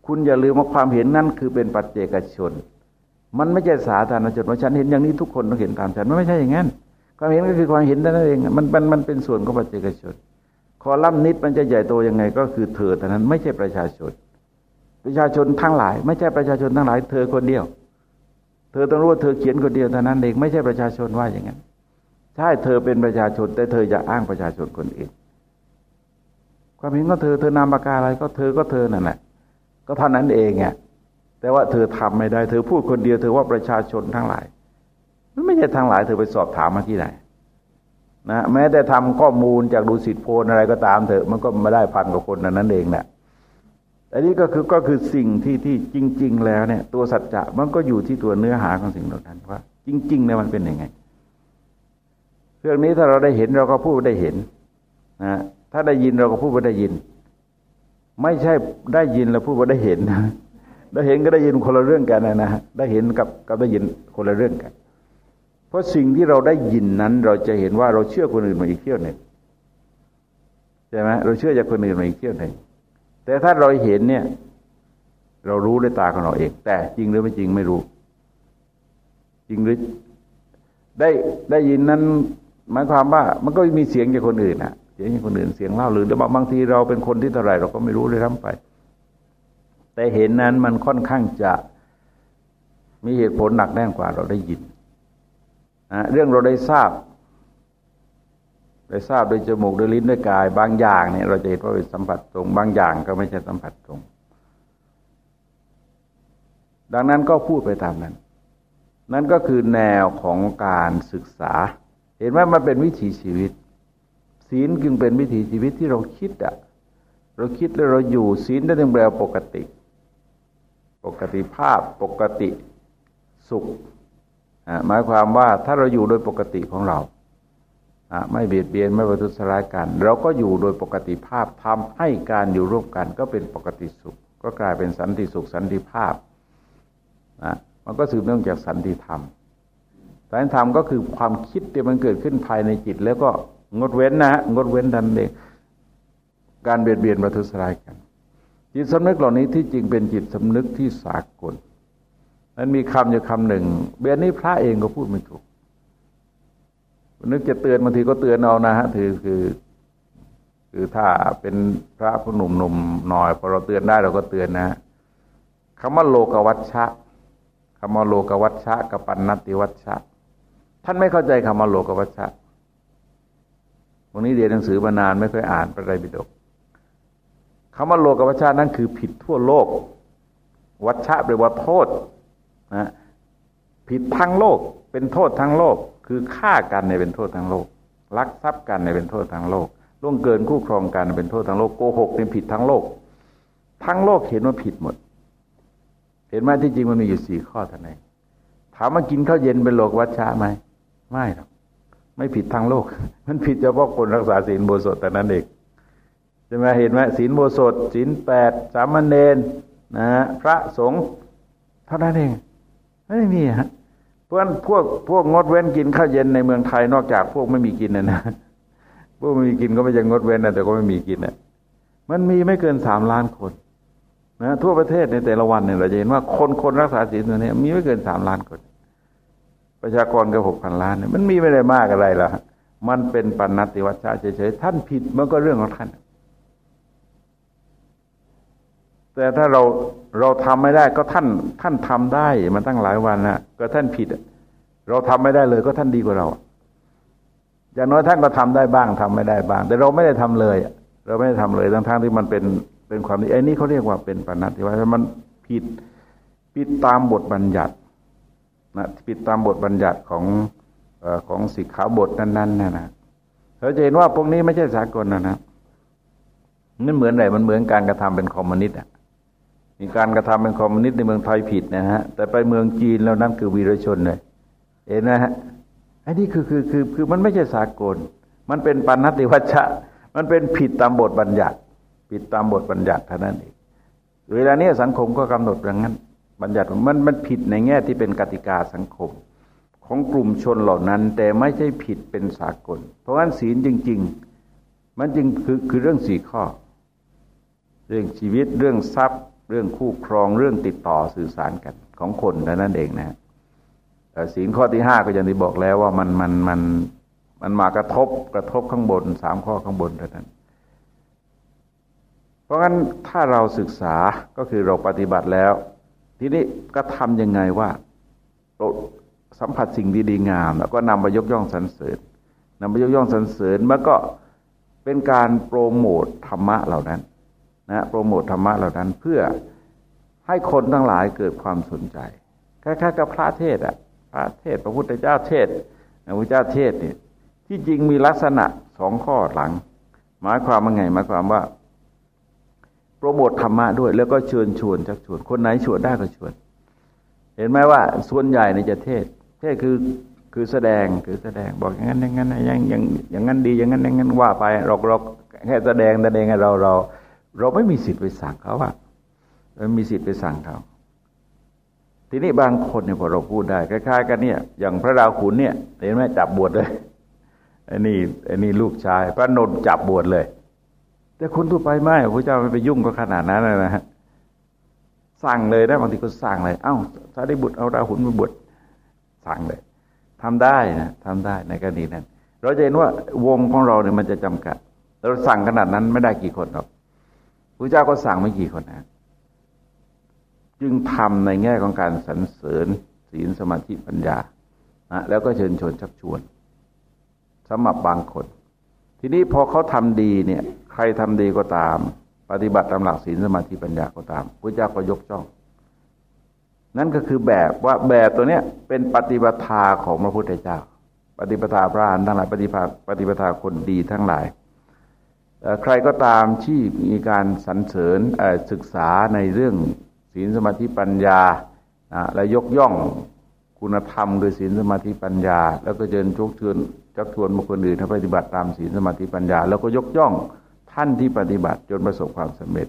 คุณอย่าลืมว่าความเห็นนั่นคือเป็นปัจเจกชน มันไม่ใช่สาธารณชนว่าฉันเห็นอย่างนี้ทุกคนต้องเห็นตามฉันมันไม่ใช่อย่างนั้น ความเห็นก็คือความเห็นนั่นเองมันมันมันเป็นส่วนของปัจเจกชนคอลัมนิดมันจะใหญ่โตยังไง ก็คือเธอแต่นั้นไม่ใช่ประชาชน ประชาชนทั้งหลาย ไม่ใช่ประชาชนทั้งหลาย เธอคนเดียว เธอต้องรู้ว่าเธอเขียนคนเดียวเท่านั้นเองไม่ใช่ประชาชนว่าอย่างนั้นใช่เธอเป็นประชาชน แต่เธอจะอ้างประชาชนคนอื่นความเห็นก็เธอเธอนามปากกาอะไรก็เธอก็เธอนั่นแหละ ก็เท่านั้นเองอะแต่ว่าเธอทำไม่ได้ เธอพูดคนเดียวเธอว่าประชาชนทั้งหลายมันไม่ใช่ทั้งหลาย เธอไปสอบถามมาที่ไหนนะแม้แต่ทำข้อมูลจากดูสิทธิโพลอะไรก็ตามเถอะมันก็ไม่ได้พันกว่าคนนั้นเองแหละอันนี้ก็คือก็คือสิ่งที่ที่จริง ๆ แล้วเนี่ย ตัวสัจจะมันก็อยู่ที่ตัวเนื้อหาของสิ่งเหล่านั้นว่า จริงๆเนี่ยมันเป็นยังไง เรื่องนี้ถ้าเราได้เห็นเราก็พูดได้เห็นนะถ้าได้ยินเราก็พูดว่าได้ยิน ไม่ใช่ได้ยินแล้วพูดว่าได้เห็นนะได้เห็นก็ได้ยินคนละเรื่องกันนะนะได้เห็นกับกับได้ยินคนละเรื่องกัน เพราะสิ่งที่เราได้ยินนั้น เราจะเห็นว่าเราเชื่อคนอื่นมาอีกเที่ยวหนึ่งใช่ไหมเราเชื่อจากคนอื่นมาอีกเที่ยวหนึ่งแต่ถ้าเราเห็นเนี่ย เรารู้ด้วยตาของเราเอง แต่จริงหรือไม่จริงไม่รู้ จริงหรือได้ได้ยินนั้นหมายความว่ามันก็มีเสียงจากคนอื่นอะ เสียงคนอื่นเสียงเล่าหรือแต่บางทีเราเป็นคนที่เท่าไรเราก็ไม่รู้เลยทั้งไป แต่เห็นนั้นมันค่อนข้างจะมีเหตุผลหนักแน่นกว่าเราได้ยินนะเรื่องเราได้ทราบ ได้ทราบโดยจมูกโดยลิ้นด้วยกาย บางอย่างเนี่ยเราจะเห็นว่าเป็นสัมผัสตรง บางอย่างก็ไม่ใช่สัมผัสตรง ดังนั้นก็พูดไปตามนั้น นั่นก็คือแนวของการศึกษา เห็นว่ามันเป็นวิถีชีวิต ศีลจึงเป็นวิถีชีวิตที่เราคิดอะเราคิดแล้วเราอยู่ศีลได้ถึงแปลปกติ ปกติภาพปกติสุขหมายความว่าถ้าเราอยู่โดยปกติของเราไม่เบียดเบียนไม่ประทุษร้ายกัน เราก็อยู่โดยปกติภาพทำให้การอยู่ร่วมกัน ก็เป็นปกติสุข ก็กลายเป็นสันติสุขสันติภาพนะมันก็สืบเนื่องจากสันติธรรมสันติธรรมก็คือความคิดที่มันเกิดขึ้นภายในจิต แล้วก็ งดเว้นนะงดเว้นทันเองการเบียดเบียนประทุษร้ายกัน จิตสำนึกเหล่านี้ที่จริงเป็นจิตสำนึกที่สากลมันมีคำอยู่คำหนึ่งเบียนนี้พระเองก็พูดไม่ถูกนึกจะเตือนบางทีก็เตือนเอานะฮะถือคือคือถ้าเป็นพระผู้หนุ่มหนุ่มหน่อยพอเราเตือนได้เราก็เตือนนะคำว่าโลกวัชชะคำว่าโลกวัชชะกับปัญนติวัชชะ ท่านไม่เข้าใจคำว่าโลกวัชชะ วันนี้เรียนหนังสือมานานไม่เคยอ่านพระไตรปิฎกคำว่าโลกวัชชะนั้นคือผิดทั่วโลก วัชชะแปลว่าโทษนะผิดทั้งโลก เป็นโทษทั้งโลก คือฆ่ากันในเป็นโทษทั้งโลก ลักทรัพย์กันในเป็นโทษทั้งโลกล่วงเกินคู่ครองกันเป็นโทษทั้งโลกโกหกเป็นผิดทั้งโลก ทั้งโลกเห็นว่าผิดหมด เห็นไหมที่จริงมันมีอยู่สี่ข้อท่านั้นถามว่ากินข้าวเย็นเป็นโลกวัชชะไหมไม่หรอก ไม่ผิดทั้งโลก มันผิดเฉพาะคนรักษาศีลโบสถแต่นั้นเองใช่ไหมเห็นไหมศีลโบสถศีลแปดสามเณรนะพระสงฆ์เท่านั้นเองไม่มีฮะเพราะฉะนั้นพวกพวกงดเว้นกินข้าวเย็นในเมืองไทยนอกจากพวกไม่มีกินนะนะพวกไม่มีกินก็ไม่ใช่งดเว้นนะแต่ก็ไม่มีกินนะมันมีไม่เกินสามล้านคนนะทั่วประเทศในแต่ละวันเนี่ยเราจะเห็นว่าคนคนรักษาศีลตัวนี้มีไม่เกินสามล้านคน ประชากรก็หกพันล้านเนี่ยมันมีไม่ได้มากอะไรละมันเป็นปัญนติวัชชะเฉยๆท่านผิดมันก็เรื่องของท่าน แต่ถ้าเราเราทำไม่ได้ก็ท่านท่านทำได้มาตั้งหลายวันนะก็ท่านผิด เราทำไม่ได้เลยก็ท่านดีกว่าเราอย่างน้อยท่านก็ทำได้บ้างทำไม่ได้บ้าง แต่เราไม่ได้ทำเลย เราไม่ได้ทำเลยทั้งทั้งที่มันเป็นเป็นความดีไอ้นี่เขาเรียกว่าเป็นปณิที่ว่ามันผิดผิดตามบทบัญญัติ นะผิดตามบทบัญญัติของของสิกขาบทนั้นๆนะนะเราจะเห็นว่าพวกนี้ไม่ใช่สากลนะนะนั่นเหมือนอะไรมันเหมือนการกระทำเป็นคอมมิวนิสต์อะมีการกระทำเป็นคอมมิวนิสต์ในเมืองไทยผิดนะฮะ แต่ไปเมืองจีนแล้วนั่นคือวีรชนเลยเห็นนะฮะไอ้นี่คือคือคือคือมันไม่ใช่สากล มันเป็นปัญติวัชชะ มันเป็นผิดตามบทบัญญัติ ผิดตามบทบัญญัติเท่านั้นเองเวลานี้สังคมก็กำหนดอย่างนั้น บัญญัติมันมันผิดในแง่ที่เป็นกติกาสังคม ของกลุ่มชนเหล่านั้น แต่ไม่ใช่ผิดเป็นสากล เพราะฉะนั้นศีลจริง ๆ มันจึงคือคือเรื่องสี่ข้อ เรื่องชีวิตเรื่องทรัพย์ เรื่องคู่ครองเรื่องติดต่อสื่อสารกันของคนนั่นเองนะศีลข้อที่ห้าก็อย่างที่บอกแล้วว่ามันมันมันมันมากระทบกระทบข้างบนสามข้อข้างบนเท่านั้นเพราะงั้นถ้าเราศึกษาก็คือเราปฏิบัติแล้ว ทีนี้ก็ทำยังไงว่าเราสัมผัสสิ่งดีๆงาม แล้วก็นำไปยกย่องสรรเสริญนำไปยกย่องสรรเสริญมันก็เป็นการโปรโมทธรรมะเหล่านั้นนะโปรโมทธรรมะเหล่านั้นเพื่อให้คนทั้งหลายเกิดความสนใจคล้ายๆกับพระเทศอะพระเทศพระพุทธเจ้าเทศพระพุทธเจ้าเทศเนี่ยที่จริงมีลักษณะสองข้อหลัง หมายความว่าไงหมายความว่า รโมทธรรมะด้วย แล้วก็เชิญชวนชักชวน คนไหนชวนได้ก็ชวน เห็นไหมว่าส่วนใหญ่ในจะเทศ เทศคือคือแสดงคือแสดงบอกอย่างนั้นอย่างนั้นอย่างอย่างอย่างนั้นดีอย่างนั้นอย่างนั้นว่าไปเราเราแค่แสดงแสดงเราเรา เราไม่มีสิทธิ์ไปสั่งเขาอะเรามีสิทธิ์ไปสั่งเขาทีนี้บางคนเนี่ยพอเราพูดได้คล้ายๆกันเนี่ย อย่างพระราขุนเนี่ยเห็นไหมจับบวชเลยไอ้นี่ไอ้นี่ลูกชาย พระนนท์จับบวชเลย แต่คนทั่วไปไม่พระเจ้าไม่ไปยุ่งก็ขนาดนั้นนะฮะสั่งเลยนะบางทีก็สั่งเลย เอ้า ถ้าได้บุตรเอาราหุนไปบวชสั่งเลยทำได้นะทำได้ในกรณีนั้น เราจะเห็นว่าวงของเราเนี่ยมันจะจำกัดเราสั่งขนาดนั้นไม่ได้กี่คนหรอกพระเจ้าก็สั่งไม่กี่คนนะจึงทำในแง่ของการสรรเสริญศีลสมาธิปัญญานะแล้วก็เชิญชวนชักชวนสำหรับบางคน ทีนี้พอเขาทำดีเนี่ย ใครทำดีก็ตาม ปฏิบัติตามหลักศีลสมาธิปัญญาก็ตามพระเจ้าก็ยกจ้อง นั่นก็คือแบบว่าแบบตัวเนี้ยเป็นปฏิบัติของพระพุทธเจ้า ปฏิปทาพระอรหันต์ทั้งหลายปฏิปทาปฏิปทาคนดีทั้งหลายใครก็ตามที่มีการสรรเสริญศึกษาในเรื่องศีลสมาธิปัญญาและยกย่องคุณธรรมคือศีลสมาธิปัญญา แล้วก็เชิญชกเชิญจักชวนบุคคลอื่นให้ปฏิบัติตามศีลสมาธิปัญญา แล้วก็ยกย่อง ท่านที่ปฏิบัติจนประสบความสำเร็จ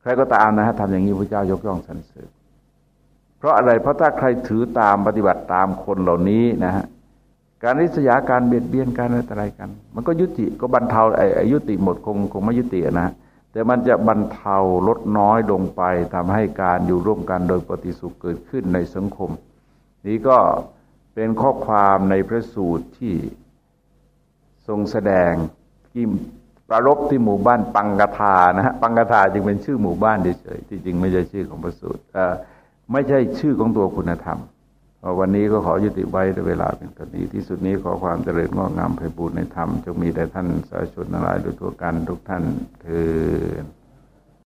ใครก็ตามนะฮะทำอย่างนี้พระเจ้ายกย่องสรรเสริญเพราะอะไรเพราะถ้าใครถือตามปฏิบัติตามคนเหล่านี้นะฮะการริษยาการเบียดเบียนการอะไรกัน มันก็ยุติก็บรรเทาไอ้ยุติหมดคงคงไม่ยุตินะแต่มันจะบรรเทาลดน้อยลงไปทำให้การอยู่ร่วมกันโดยปฏิสุขเกิดขึ้นในสังคม นี้ก็เป็นข้อความในพระสูตรที่ทรงแสดง ที่ประรบที่หมู่บ้านปังกทานะฮะปังกทาจึงเป็นชื่อหมู่บ้านเฉยๆที่จริงไม่ใช่ชื่อของพระสูตรไม่ใช่ชื่อของตัวคุณธรรมวันนี้ก็ขอยุติไว้ในเวลาเป็นตอนนี้ที่สุดนี้ขอความเจริญงอกงามไพบูรณ์ในธรรมจงมีแด่ท่านสาธุชนทั้งหลายโดยทั่วกันทุกท่านเถอ